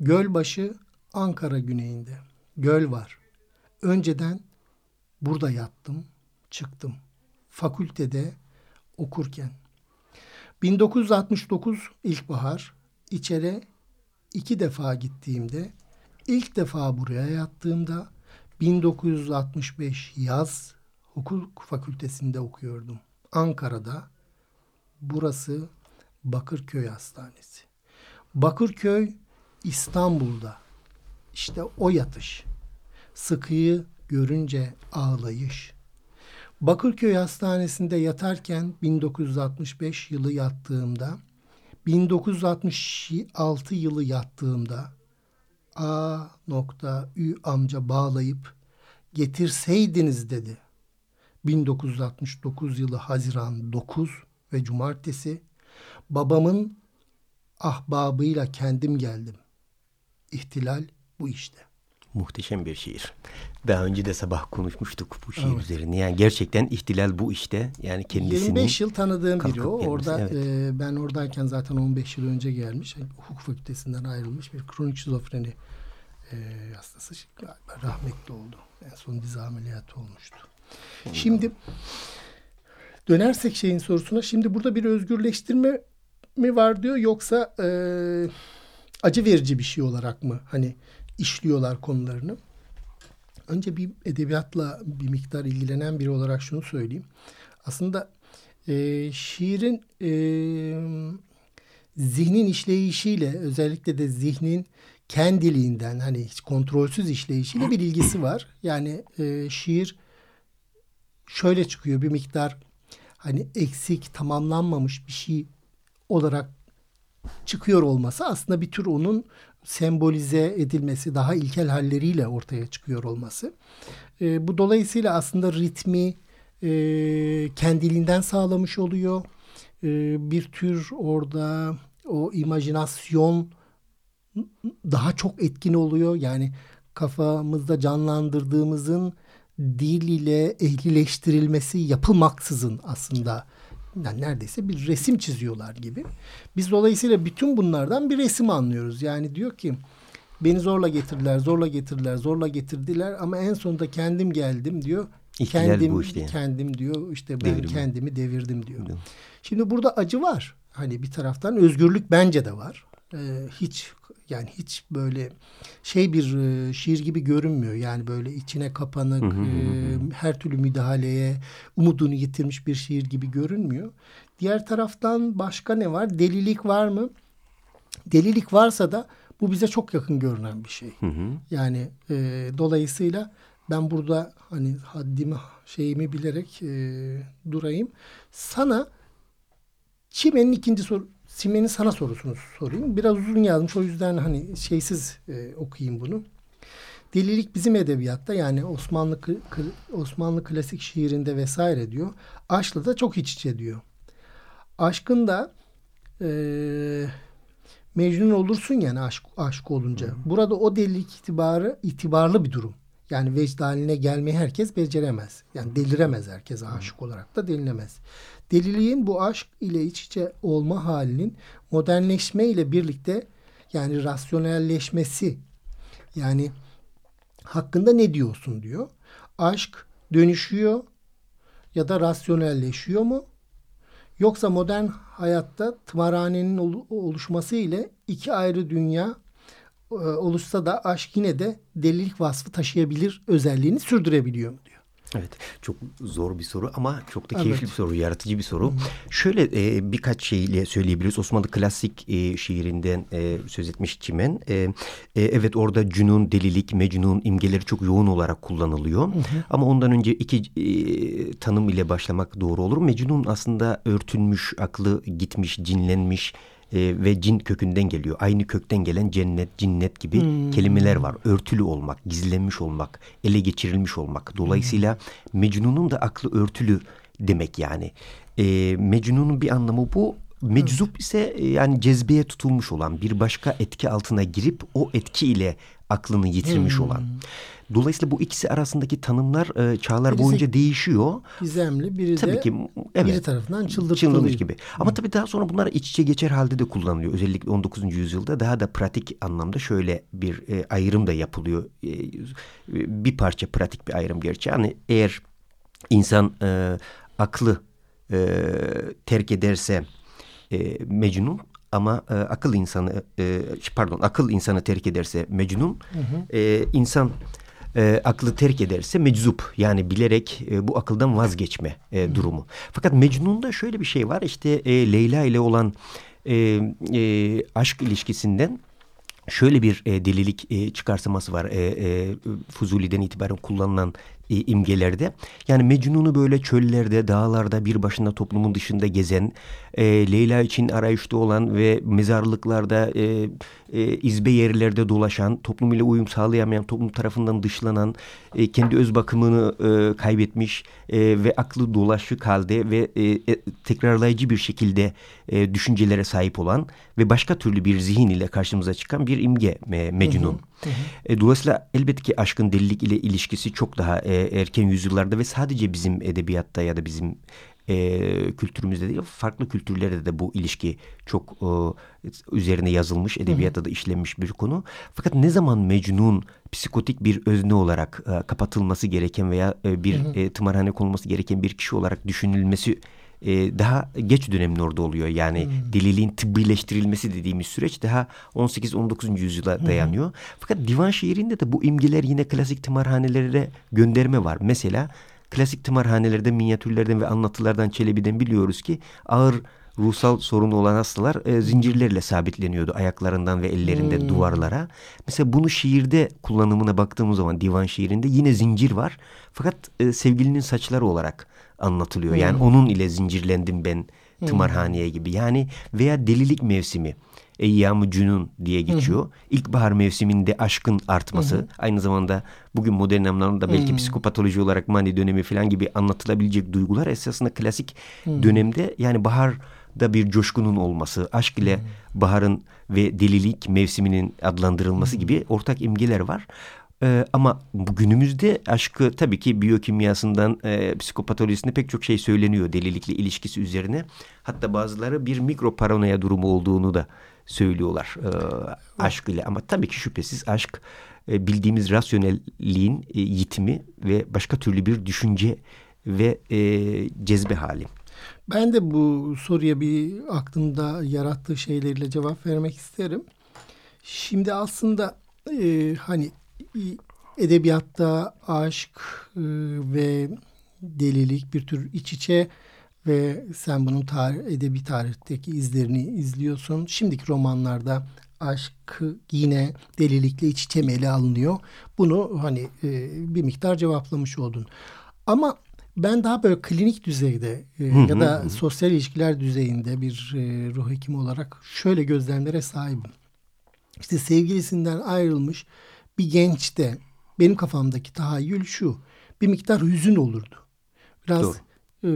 Gölbaşı Ankara güneyinde. Göl var önceden burada yattım, çıktım. Fakültede okurken. 1969 ilkbahar içeri iki defa gittiğimde ilk defa buraya yattığımda 1965 yaz hukuk fakültesinde okuyordum. Ankara'da burası Bakırköy Hastanesi. Bakırköy İstanbul'da işte o yatış. Sıkıyı görünce ağlayış. Bakırköy Hastanesi'nde yatarken 1965 yılı yattığımda 1966 yılı yattığımda A nokta Ü amca bağlayıp getirseydiniz dedi. 1969 yılı Haziran 9 ve Cumartesi babamın ahbabıyla kendim geldim. İhtilal bu işte. Muhteşem bir şiir. Daha önce de sabah konuşmuştuk bu şiir evet. üzerine. Yani gerçekten ihtilal bu işte. Yani kendisini 25 yıl tanıdığım biri o. Orada evet. e, ben oradayken zaten 15 yıl önce gelmiş. Hukuk fakültesinden ayrılmış bir kronik şizofreni e, hastası. Rahmetli oldu. En son dizi ameliyatı olmuştu. Hmm. Şimdi dönersek şeyin sorusuna. Şimdi burada bir özgürleştirme mi var diyor yoksa e, acı verici bir şey olarak mı hani işliyorlar konularını? Önce bir edebiyatla bir miktar ilgilenen biri olarak şunu söyleyeyim. Aslında e, şiirin e, zihnin işleyişiyle özellikle de zihnin kendiliğinden hani hiç kontrolsüz işleyişiyle bir ilgisi var. Yani e, şiir şöyle çıkıyor bir miktar hani eksik tamamlanmamış bir şey olarak çıkıyor olması aslında bir tür onun sembolize edilmesi, daha ilkel halleriyle ortaya çıkıyor olması. E, bu dolayısıyla aslında ritmi e, kendiliğinden sağlamış oluyor. E, bir tür orada o imajinasyon daha çok etkin oluyor. Yani kafamızda canlandırdığımızın dil ile ehlileştirilmesi yapılmaksızın aslında yani neredeyse bir resim çiziyorlar gibi. Biz dolayısıyla bütün bunlardan bir resim anlıyoruz. Yani diyor ki beni zorla getirdiler, zorla getirdiler, zorla getirdiler ama en sonunda kendim geldim diyor. İhtilal kendim bu işte yani. kendim diyor işte ben Devrim. kendimi devirdim diyor. Şimdi burada acı var. Hani bir taraftan özgürlük bence de var. Ee, hiç yani hiç böyle şey bir e, şiir gibi görünmüyor. Yani böyle içine kapanık, hı hı hı. E, her türlü müdahaleye umudunu yitirmiş bir şiir gibi görünmüyor. Diğer taraftan başka ne var? Delilik var mı? Delilik varsa da bu bize çok yakın görünen bir şey. Hı hı. Yani e, dolayısıyla ben burada hani haddimi şeyimi bilerek e, durayım. Sana Çimen'in ikinci soru Simen'in sana sorusunu sorayım. Biraz uzun yazmış o yüzden hani şeysiz e, okuyayım bunu. Delilik bizim edebiyatta yani Osmanlı Osmanlı klasik şiirinde vesaire diyor. Aşkla da çok iç içe diyor. Aşkın da e, Mecnun olursun yani aşk, aşk olunca. Hı. Burada o delilik itibarı itibarlı bir durum. Yani vecd gelmeyi herkes beceremez. Yani deliremez herkes aşık olarak da delinemez. Deliliğin bu aşk ile iç içe olma halinin modernleşme ile birlikte yani rasyonelleşmesi yani hakkında ne diyorsun diyor. Aşk dönüşüyor ya da rasyonelleşiyor mu? Yoksa modern hayatta tımarhanenin oluşması ile iki ayrı dünya e, oluşsa da aşk yine de delilik vasfı taşıyabilir özelliğini sürdürebiliyor mu diyor. Evet çok zor bir soru ama çok da keyifli evet. bir soru, yaratıcı bir soru. Hı. Şöyle e, birkaç şeyle söyleyebiliriz. Osmanlı klasik e, şiirinden e, söz etmiş Çimen. E, e, evet orada cünun, delilik, mecnun imgeleri çok yoğun olarak kullanılıyor. Hı. Ama ondan önce iki e, tanım ile başlamak doğru olur. Mecnun aslında örtülmüş, aklı gitmiş, cinlenmiş e, ve cin kökünden geliyor. Aynı kökten gelen cennet, cinnet gibi hmm. kelimeler var. Örtülü olmak, gizlenmiş olmak, ele geçirilmiş olmak. Dolayısıyla hmm. Mecnun'un da aklı örtülü demek yani. E, Mecnun'un bir anlamı bu. Meczup ise e, yani cezbeye tutulmuş olan bir başka etki altına girip o etki ile aklını yitirmiş hmm. olan. Dolayısıyla bu ikisi arasındaki tanımlar e, çağlar Birisi boyunca değişiyor. Gizemli biri tabii de ki, evet, biri tarafından çıldırtılmış gibi. Ama tabii daha sonra bunlar iç içe geçer halde de kullanılıyor. Özellikle 19. yüzyılda daha da pratik anlamda şöyle bir e, ayrım da yapılıyor. E, bir parça pratik bir ayrım gerçi. Hani eğer insan e, aklı e, terk ederse e, Mecnun ama e, akıl insanı e, pardon akıl insanı terk ederse Mecnun hı hı. E, insan e, aklı terk ederse meczup. Yani bilerek e, bu akıldan vazgeçme e, durumu. Fakat Mecnun'da şöyle bir şey var. İşte e, Leyla ile olan e, e, aşk ilişkisinden şöyle bir e, delilik e, çıkarsaması var. E, e, Fuzuli'den itibaren kullanılan imgelerde. Yani Mecnun'u böyle çöllerde, dağlarda bir başına toplumun dışında gezen, e, Leyla için arayışta olan ve mezarlıklarda, e, e, izbe yerlerde dolaşan, toplum ile uyum sağlayamayan, toplum tarafından dışlanan, e, kendi öz bakımını e, kaybetmiş e, ve aklı dolaşık halde ve e, e, tekrarlayıcı bir şekilde e, düşüncelere sahip olan ve başka türlü bir zihin ile karşımıza çıkan bir imge e, Mecnun. Hı hı. Hı hı. E, dolayısıyla elbette ki aşkın delilik ile ilişkisi çok daha e, erken yüzyıllarda ve sadece bizim edebiyatta ya da bizim e, kültürümüzde değil farklı kültürlerde de bu ilişki çok e, üzerine yazılmış edebiyatta da işlenmiş bir konu. Fakat ne zaman Mecnun psikotik bir özne olarak e, kapatılması gereken veya e, bir hı hı. E, tımarhane konulması gereken bir kişi olarak düşünülmesi e, daha geç dönemin orada oluyor. Yani hmm. deliliğin tıbbileştirilmesi dediğimiz süreç daha 18-19. yüzyıla dayanıyor. Hmm. Fakat divan şiirinde de bu imgeler yine klasik tımarhanelere gönderme var. Mesela klasik tımarhanelerde minyatürlerden ve anlatılardan Çelebi'den biliyoruz ki ağır ruhsal sorunu olan hastalar e, zincirlerle sabitleniyordu ayaklarından ve ellerinden hmm. duvarlara. Mesela bunu şiirde kullanımına baktığımız zaman divan şiirinde yine zincir var. Fakat e, sevgilinin saçları olarak anlatılıyor. Hmm. Yani onun ile zincirlendim ben tımarhaneye gibi. Yani veya delilik mevsimi. Eyyam-ı Cünun diye geçiyor. Hı hı. İlkbahar mevsiminde aşkın artması. Hı hı. Aynı zamanda bugün modern anlamda belki hı. psikopatoloji olarak mani dönemi falan gibi anlatılabilecek duygular esasında klasik hı. dönemde yani baharda bir coşkunun olması, aşk ile hı. baharın ve delilik mevsiminin adlandırılması hı. gibi ortak imgeler var. Ee, ama bugünümüzde aşkı tabii ki biyokimyasından e, psikopatolojisinde pek çok şey söyleniyor delilikle ilişkisi üzerine. Hatta bazıları bir mikro paranoya durumu olduğunu da söylüyorlar e, aşk ile. Ama tabii ki şüphesiz aşk e, bildiğimiz rasyonelliğin e, yitimi ve başka türlü bir düşünce ve e, cezbe hali. Ben de bu soruya bir aklımda yarattığı şeylerle cevap vermek isterim. Şimdi aslında e, hani edebiyatta aşk e, ve delilik bir tür iç içe ve sen bunun tarih, edebi tarihteki izlerini izliyorsun. Şimdiki romanlarda aşk yine delilikle iç içe ele alınıyor. Bunu hani e, bir miktar cevaplamış oldun. Ama ben daha böyle klinik düzeyde e, ya da sosyal ilişkiler düzeyinde bir e, ruh hekimi olarak şöyle gözlemlere sahibim. İşte sevgilisinden ayrılmış bir gençte benim kafamdaki tahayyül şu. Bir miktar hüzün olurdu. Biraz e,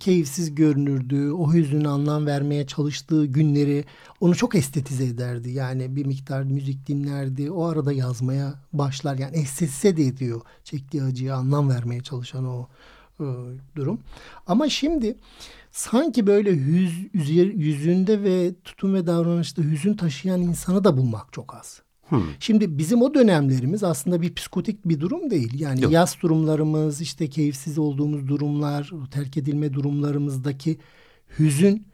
keyifsiz görünürdü. O hüzünü anlam vermeye çalıştığı günleri onu çok estetize ederdi. Yani bir miktar müzik dinlerdi. O arada yazmaya başlar. Yani estetize de ediyor. Çektiği acıyı anlam vermeye çalışan o e, durum. Ama şimdi sanki böyle yüz, yüzünde ve tutum ve davranışta hüzün taşıyan insanı da bulmak çok az. Hmm. Şimdi bizim o dönemlerimiz aslında bir psikotik bir durum değil. Yani Yok. yaz durumlarımız, işte keyifsiz olduğumuz durumlar, terk edilme durumlarımızdaki hüzün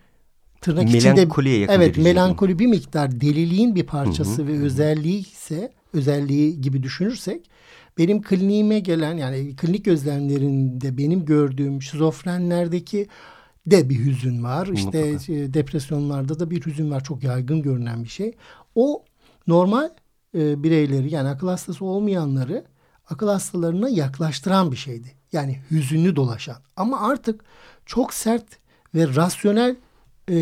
tırnak içinde evet melankoli bir miktar deliliğin bir parçası hı ve özelliği ise özelliği gibi düşünürsek benim kliniğime gelen yani klinik gözlemlerinde benim gördüğüm şizofrenlerdeki de bir hüzün var. İşte Mutlaka. depresyonlarda da bir hüzün var. Çok yaygın görünen bir şey. O normal e, bireyleri yani akıl hastası olmayanları akıl hastalarına yaklaştıran bir şeydi. Yani hüzünlü dolaşan. Ama artık çok sert ve rasyonel e,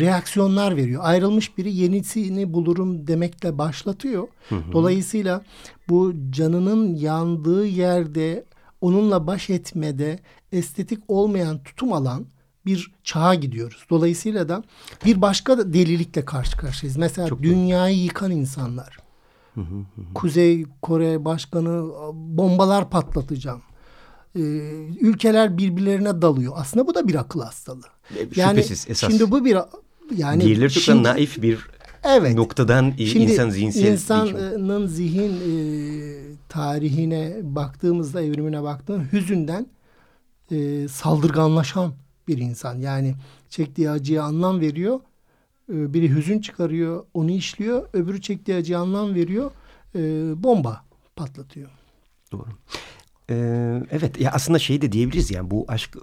reaksiyonlar veriyor. Ayrılmış biri yenisini bulurum demekle başlatıyor. Hı hı. Dolayısıyla bu canının yandığı yerde onunla baş etmede estetik olmayan tutum alan bir çağa gidiyoruz. Dolayısıyla da bir başka delilikle karşı karşıyayız. Mesela Çok dünyayı doğru. yıkan insanlar Kuzey Kore Başkanı bombalar patlatacağım. Ee, ülkeler birbirlerine dalıyor. Aslında bu da bir akıl hastalığı. E, yani esas. Şimdi bu bir yani Diğerleri çok şimdi, naif bir evet, noktadan şimdi insan zihinsel insanın zihin e, tarihine baktığımızda evrimine baktığımızda hüzünden e, saldırganlaşan bir insan. Yani çektiği acıya anlam veriyor. E, biri hüzün çıkarıyor, onu işliyor. Öbürü çektiği acıya anlam veriyor. E, bomba patlatıyor. Doğru. Ee, evet ya aslında şey de diyebiliriz yani bu aşk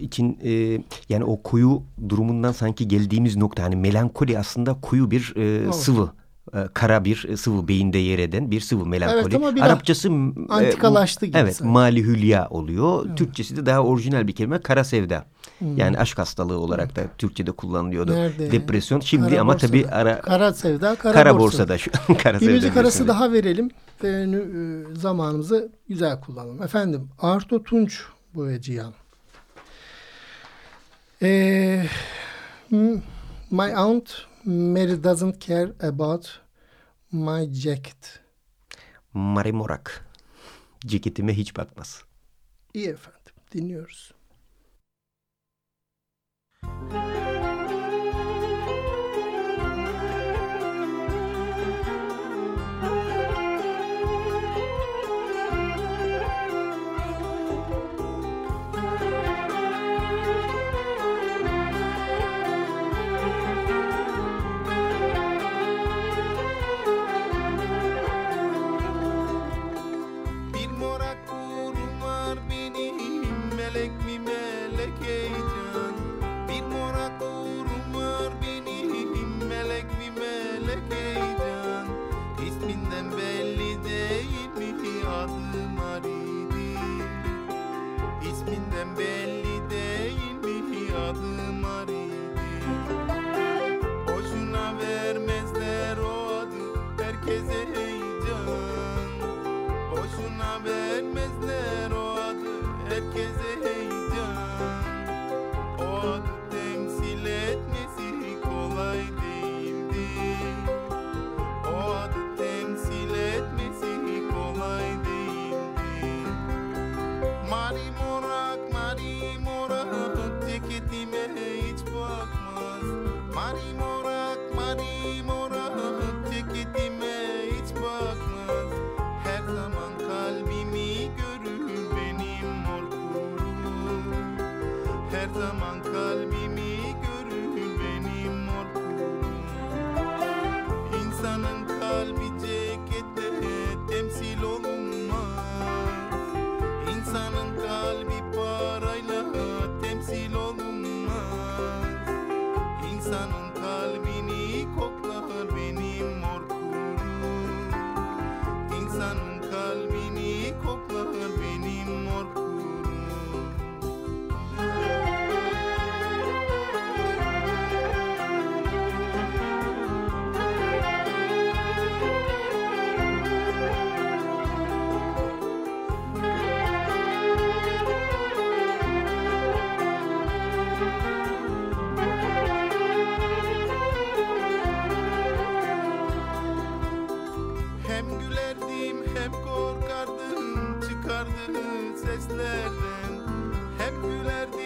için e, yani o kuyu durumundan sanki geldiğimiz nokta hani melankoli aslında kuyu bir e, sıvı e, kara bir e, sıvı beyinde yer eden bir sıvı melankoli. Evet, ama Arapçası antikalaştı gibi. Evet mali hülya oluyor. Evet. Türkçesi de daha orijinal bir kelime kara sevda. Hmm. Yani aşk hastalığı olarak da Türkçe'de kullanılıyordu. Nerede? Depresyon. Şimdi kara ama tabii ara kara sevda kara, kara borsada. şu kara bir müzik arası daha verelim ve e, zamanımızı güzel kullanalım. Efendim Arto Tunç boyacıyan. Ee, my aunt Mary doesn't care about my jacket. Mary Morak. Ceketime hiç bakmaz. İyi efendim. Dinliyoruz. among Şimdi hepsi bir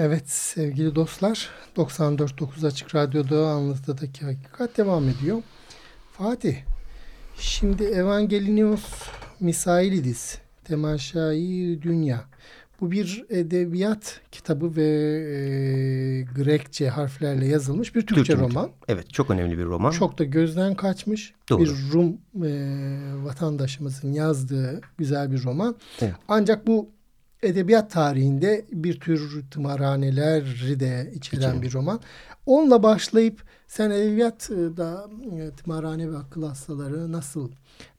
Evet sevgili dostlar 94.9 Açık Radyo'da Anlatıdaki Hakikat devam ediyor. Fatih şimdi Evangelinos Misailidis Temaşai Dünya bu bir edebiyat kitabı ve e, Grekçe harflerle yazılmış bir Türkçe, Türkçe roman. Evet çok önemli bir roman. Çok da gözden kaçmış. Doğru. Bir Rum e, vatandaşımızın yazdığı güzel bir roman. Evet. Ancak bu edebiyat tarihinde bir tür tımarhaneleri de içeren İçin. bir roman. Onunla başlayıp sen edebiyatta e, tımarhane ve akıl hastaları nasıl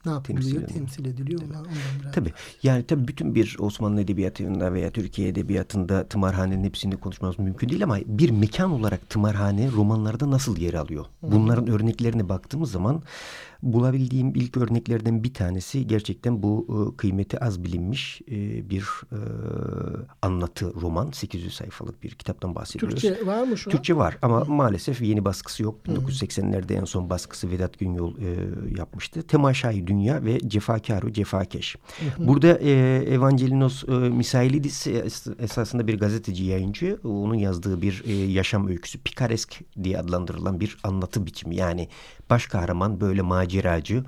ne yapılıyor, temsil, temsil ediliyor? Tabii. Ondan tabii. Yani tabii bütün bir Osmanlı edebiyatında veya Türkiye edebiyatında tımarhanenin hepsini konuşmamız mümkün değil ama bir mekan olarak tımarhane romanlarda nasıl yer alıyor? Bunların örneklerine baktığımız zaman Bulabildiğim ilk örneklerden bir tanesi gerçekten bu e, kıymeti az bilinmiş e, bir e, anlatı roman. 800 sayfalık bir kitaptan bahsediyoruz. Türkçe var mı şu an? Türkçe var ama Hı. maalesef yeni baskısı yok. 1980'lerde en son baskısı Vedat Günyol e, yapmıştı. Temaşai Dünya ve Cefakaru Cefakeş. Hı. Burada e, Evangelinos e, Misailidis esasında bir gazeteci yayıncı. Onun yazdığı bir e, yaşam öyküsü. Pikaresk diye adlandırılan bir anlatı biçimi. Yani baş kahraman böyle maceracı,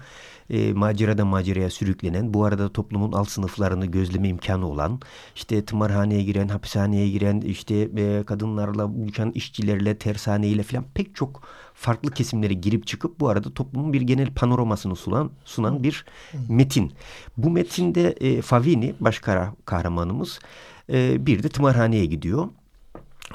e, macerada maceraya sürüklenen, bu arada toplumun alt sınıflarını gözleme imkanı olan, işte tımarhaneye giren, hapishaneye giren, işte e, kadınlarla buluşan işçilerle, tersaneyle falan pek çok farklı kesimlere girip çıkıp bu arada toplumun bir genel panoramasını sunan, sunan bir metin. Bu metinde e, Favini, baş kahramanımız, e, bir de tımarhaneye gidiyor.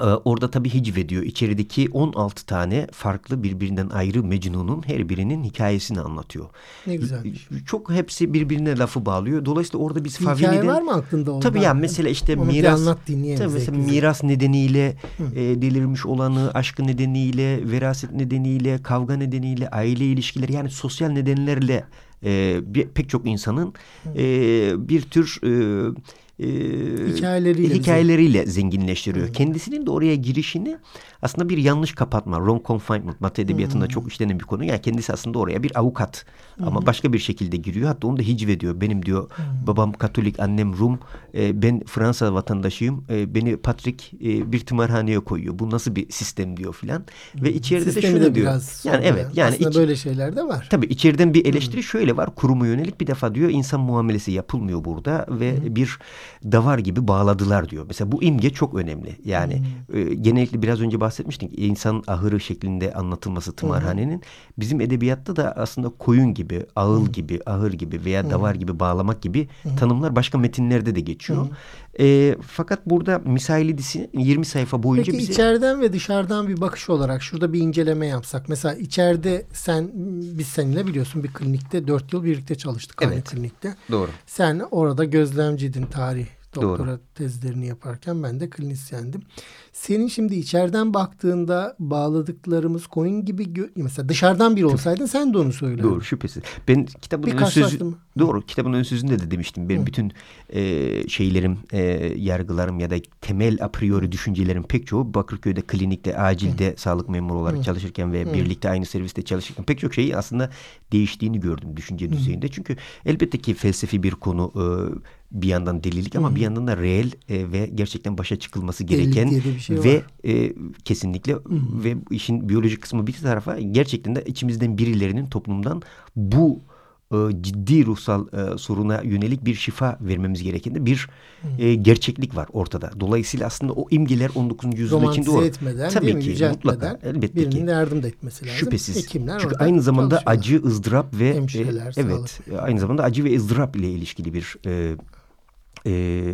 Ee, orada tabii hicvediyor. İçerideki 16 tane farklı birbirinden ayrı Mecnun'un her birinin hikayesini anlatıyor. Ne güzelmiş. Çok hepsi birbirine lafı bağlıyor. Dolayısıyla orada biz Favini'den... Hikaye var mı aklında ondan? Tabii yani mesela işte Onu miras... Anlat tabii mesela miras nedeniyle e, delirmiş olanı, aşkı nedeniyle, veraset nedeniyle, kavga nedeniyle, aile ilişkileri yani sosyal nedenlerle e, bir, pek çok insanın e, bir tür... E, e, hikayeleriyle, hikayeleriyle zenginleştiriyor. Hmm. Kendisinin de oraya girişini aslında bir yanlış kapatma, wrong confinement, Batı edebiyatında hmm. çok işlenen bir konu. Yani kendisi aslında oraya bir avukat ama başka bir şekilde giriyor. Hatta onu da hicvediyor. Benim diyor hmm. babam Katolik, annem Rum, e, ben Fransa vatandaşıyım. E, beni Patrick e, bir tımarhaneye koyuyor. Bu nasıl bir sistem diyor filan. Ve içeride Sistemi de şunu de diyor. Yani evet. Yani aslında iç, böyle şeyler de var. Tabii içeriden bir eleştiri hmm. şöyle var. Kuruma yönelik bir defa diyor insan muamelesi yapılmıyor burada ve hmm. bir davar gibi bağladılar diyor. Mesela bu imge çok önemli. Yani e, genellikle biraz önce bahsetmiştik. İnsan ahırı şeklinde anlatılması tımarhanenin. Hmm. Bizim edebiyatta da aslında koyun gibi, ağıl hmm. gibi, ahır gibi veya hmm. davar gibi bağlamak gibi hmm. tanımlar başka metinlerde de geçiyor. Hmm. E, fakat burada Misailidis'in 20 sayfa boyunca Peki bize... içeriden ve dışarıdan bir bakış olarak şurada bir inceleme yapsak. Mesela içeride sen biz seninle biliyorsun bir klinikte dört yıl birlikte çalıştık evet. aynı klinikte. Doğru. Sen orada gözlemcidin tarih doktora Doğru. tezlerini yaparken ben de klinisyendim. Senin şimdi içeriden baktığında bağladıklarımız koyun gibi mesela dışarıdan biri olsaydın sen de onu söylerdin. Doğru şüphesiz. Ben kitabın ön sözü, doğru kitabın ön sözünde de demiştim. Ben Hı. bütün e, şeylerim, e, yargılarım ya da temel a priori düşüncelerim pek çoğu Bakırköy'de klinikte, acilde Hı. sağlık memuru olarak Hı. çalışırken ve Hı. birlikte aynı serviste çalışırken pek çok şeyi aslında değiştiğini gördüm düşünce düzeyinde. Çünkü elbette ki felsefi bir konu e, bir yandan delilik ama Hı. bir yandan da reel e, ve gerçekten başa çıkılması gereken şey ve e, kesinlikle Hı. ve işin biyolojik kısmı bir tarafa gerçekten de içimizden birilerinin toplumdan bu e, ciddi ruhsal e, soruna yönelik bir şifa vermemiz gerektiğinde bir e, gerçeklik var ortada. Dolayısıyla aslında o imgeler 19. yüzyılda içinde o. etmeden, Tabii ki mutlaka elbette birinin ki. yardım da etmesi lazım. Şüphesiz. Hekimler Çünkü aynı zamanda acı, ızdırap ve e, evet sağlık. aynı zamanda acı ve ızdırap ile ilişkili bir e, e,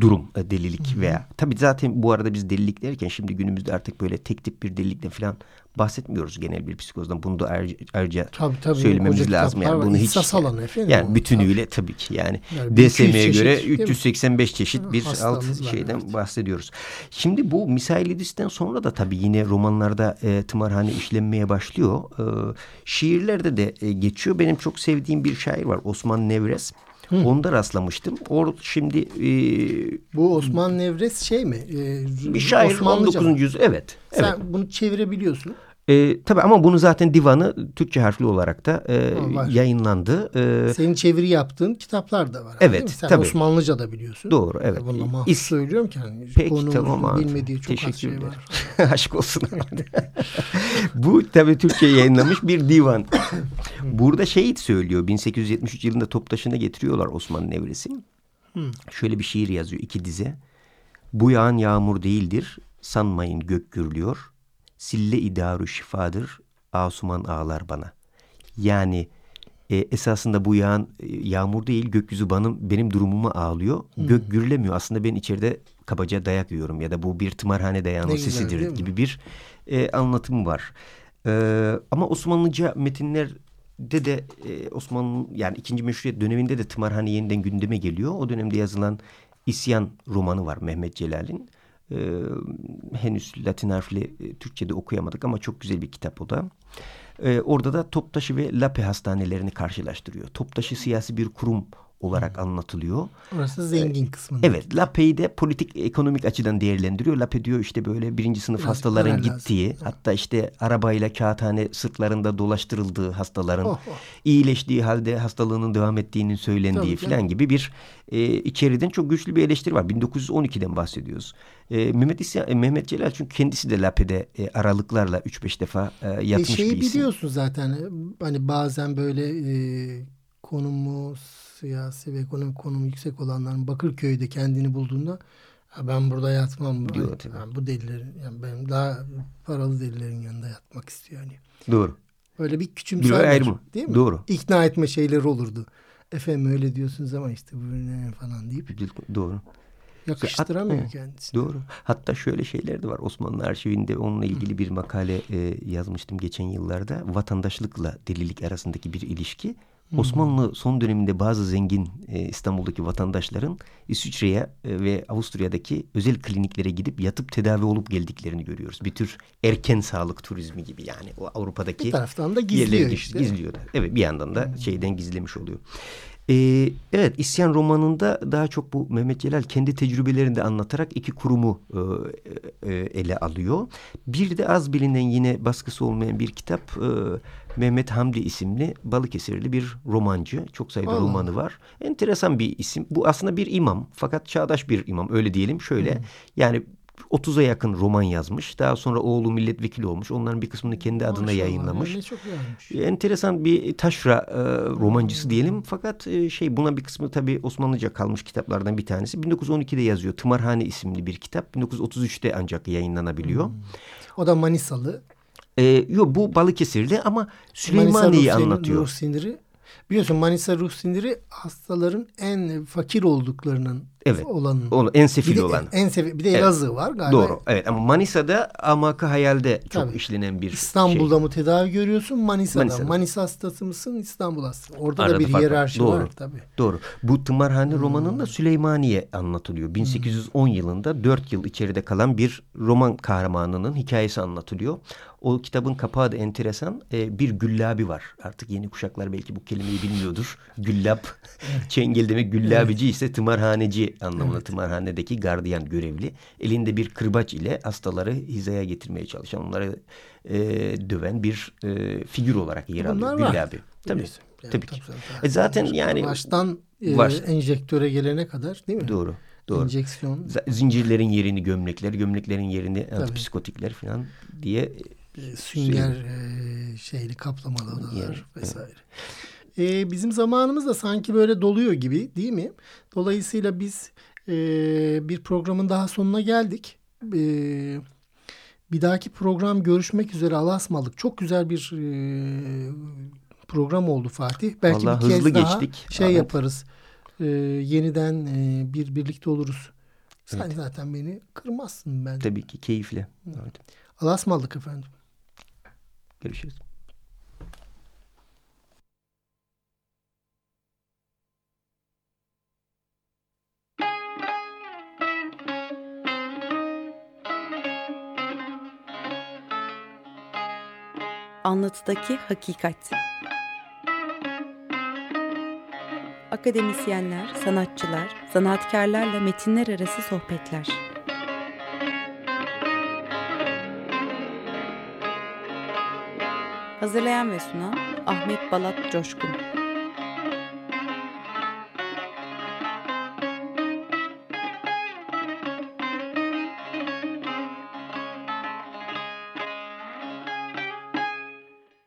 durum e, delilik veya tabii zaten bu arada biz delilik derken şimdi günümüzde artık böyle tek tip bir delilikten falan bahsetmiyoruz genel bir psikozdan. Bunu da ayrıca, ayrıca tabii, tabii, söylememiz lazım. Yani bunu hiç alanı efendim. Yani bütünüyle tabii, tabii ki yani, yani DSM'ye göre 385 çeşit bir alt şeyden evet. bahsediyoruz. Şimdi bu Misailidis'ten sonra da tabii yine romanlarda e, tımarhane işlenmeye başlıyor. E, şiirlerde de e, geçiyor. Benim çok sevdiğim bir şair var Osman Nevres. Hı. Onda rastlamıştım. Or şimdi e, bu Osman Nevres şey mi? E, bir şair Osmanlıca 19. yüzyıl evet. Sen evet. bunu çevirebiliyorsun. E, tabii ama bunu zaten divanı Türkçe harfli olarak da e, yayınlandı. E, Senin çeviri yaptığın kitaplar da var. Evet? Sen tabii. Osmanlıca da biliyorsun. doğru evet. Bununla mahsus İs- söylüyorum ki hani Peki, tamam abi. bilmediği çok az Teşekkür şey var. Aşk olsun. Bu tabii Türkçe yayınlanmış bir divan. Burada şey söylüyor. 1873 yılında Toptaşı'na getiriyorlar Osmanlı Nevresi. Hı. Şöyle bir şiir yazıyor iki dize. Bu yağan yağmur değildir. Sanmayın gök gürlüyor. Sille idaru şifadır. Asuman ağlar bana. Yani e, esasında bu yağan e, yağmur değil gökyüzü benim, benim durumuma ağlıyor. Gök gürlemiyor. Aslında ben içeride kabaca dayak yiyorum ya da bu bir tımarhane güzel, sesidir gibi bir e, anlatım var. E, ama Osmanlıca metinlerde de e, Osmanlı yani ikinci meşruiyet döneminde de tımarhane yeniden gündeme geliyor. O dönemde yazılan İsyan romanı var Mehmet Celal'in. E, henüz Latin harfli e, Türkçe'de okuyamadık ama çok güzel bir kitap o da. E, orada da Toptaşı ve Lape hastanelerini karşılaştırıyor. Toptaşı siyasi bir kurum olarak anlatılıyor. Orası zengin kısmında. Evet, Lape'yi de politik ekonomik açıdan değerlendiriyor. Lape diyor işte böyle birinci sınıf Biraz hastaların lazım. gittiği, hatta işte arabayla kağıthane sırtlarında dolaştırıldığı hastaların Oh, oh. iyileştiği halde hastalığının devam ettiğinin söylendiği Tabii, falan gibi bir e, içeriden çok güçlü bir eleştiri var. 1912'den bahsediyoruz. E, Mehmet İsyan, e, Mehmet Celal çünkü kendisi de Lape'de e, aralıklarla 3-5 defa e, E yatmış şeyi bir isim. biliyorsun zaten hani bazen böyle e, konumu siyasi ve ekonomik konumu yüksek olanların Bakırköy'de kendini bulduğunda "Ha, ben burada yatmam. Diyor ha, bu delilerin yani benim daha paralı delilerin yanında yatmak istiyor hani. Doğru. Böyle bir ayrımı. değil mi? Doğru. İkna etme şeyleri olurdu. Efendim öyle diyorsunuz ama işte bu ne falan deyip Doğru. yakıştıramıyor Evet. kendisini. Doğru. Hatta şöyle şeyler de var. Osmanlı arşivinde onunla ilgili bir makale e, yazmıştım geçen yıllarda. Vatandaşlıkla delilik arasındaki bir ilişki. Osmanlı son döneminde bazı zengin e, İstanbul'daki vatandaşların İsviçre'ye e, ve Avusturya'daki özel kliniklere gidip yatıp tedavi olup geldiklerini görüyoruz. Bir tür erken sağlık turizmi gibi yani. O Avrupa'daki Bir taraftan da gizliyor işte. Gizliyor da. Evet bir yandan da şeyden gizlemiş oluyor. Ee, evet İsyan romanında daha çok bu Mehmet Celal kendi tecrübelerini de anlatarak iki kurumu e, e, ele alıyor. Bir de az bilinen yine baskısı olmayan bir kitap e, Mehmet Hamdi isimli Balıkesirli bir romancı. Çok sayıda Allah romanı var. Enteresan bir isim. Bu aslında bir imam fakat çağdaş bir imam öyle diyelim. Şöyle yani 30'a yakın roman yazmış. Daha sonra oğlu milletvekili olmuş. Onların bir kısmını kendi adına Maşallah, yayınlamış. Ne çok. Enteresan bir taşra e, romancısı diyelim. Fakat e, şey buna bir kısmı tabii Osmanlıca kalmış kitaplardan bir tanesi. 1912'de yazıyor. Tımarhane isimli bir kitap. 1933'te ancak yayınlanabiliyor. O da Manisalı. E, yo, bu Balıkesirli ama Süleymaniye'yi anlatıyor. Ruh siniri. Biliyorsun Manisa ruh siniri hastaların en fakir olduklarının Evet. olanın. O, en bir sefil de, olan. En sevi, bir de Evet. Elazığ var galiba. Doğru. Evet ama Manisa'da Amaka Hayal'de çok Tabii. işlenen bir İstanbul'da şey. mı tedavi görüyorsun Manisa'da. Manisa'da. Manisa hastası mısın İstanbul hastası. Orada Arada da bir fark var. hiyerarşi Doğru. var tabii. Doğru. Bu Tımarhane Hmm. romanında Süleymaniye anlatılıyor. 1810 yılında 4 yıl içeride kalan bir roman kahramanının hikayesi anlatılıyor. O kitabın kapağı da enteresan. Ee, bir güllabi var. Artık yeni kuşaklar belki bu kelimeyi bilmiyordur. Güllab. Çengel demek güllabici ise tımarhaneci anlamında. Tımarhanedeki gardiyan görevli. Elinde bir kırbaç ile hastaları hizaya getirmeye çalışan, onları e, döven bir e, figür olarak yer Bunlar alıyor. var. Güllabi. Tabii. Biliyorsun. Yani Tabii ki. tabii, E zaten tabii. yani Baştan e, Baş- enjektöre gelene kadar değil mi? Doğru. Doğru. Enjeksiyon. Zincirlerin yerini gömlekler, gömleklerin yerini antipsikotikler falan diye e, sünger e, şeyli kaplamalı odalar vesaire. E, bizim zamanımız da sanki böyle doluyor gibi değil mi? Dolayısıyla biz e, bir programın daha sonuna geldik. E, bir dahaki program görüşmek üzere Alasmalık. Çok güzel bir e, program oldu Fatih. Belki Vallahi bir kez hızlı daha geçtik. şey Evet. yaparız. E, yeniden e, bir birlikte oluruz. Sen Evet. zaten beni kırmazsın ben. tabii ki keyifli. Evet. Alasmalık efendim. Görüşürüz. Anlatıdaki hakikat. Akademisyenler, sanatçılar, sanatkarlarla metinler arası sohbetler. Hazırlayan ve sunan Ahmet Balat Coşkun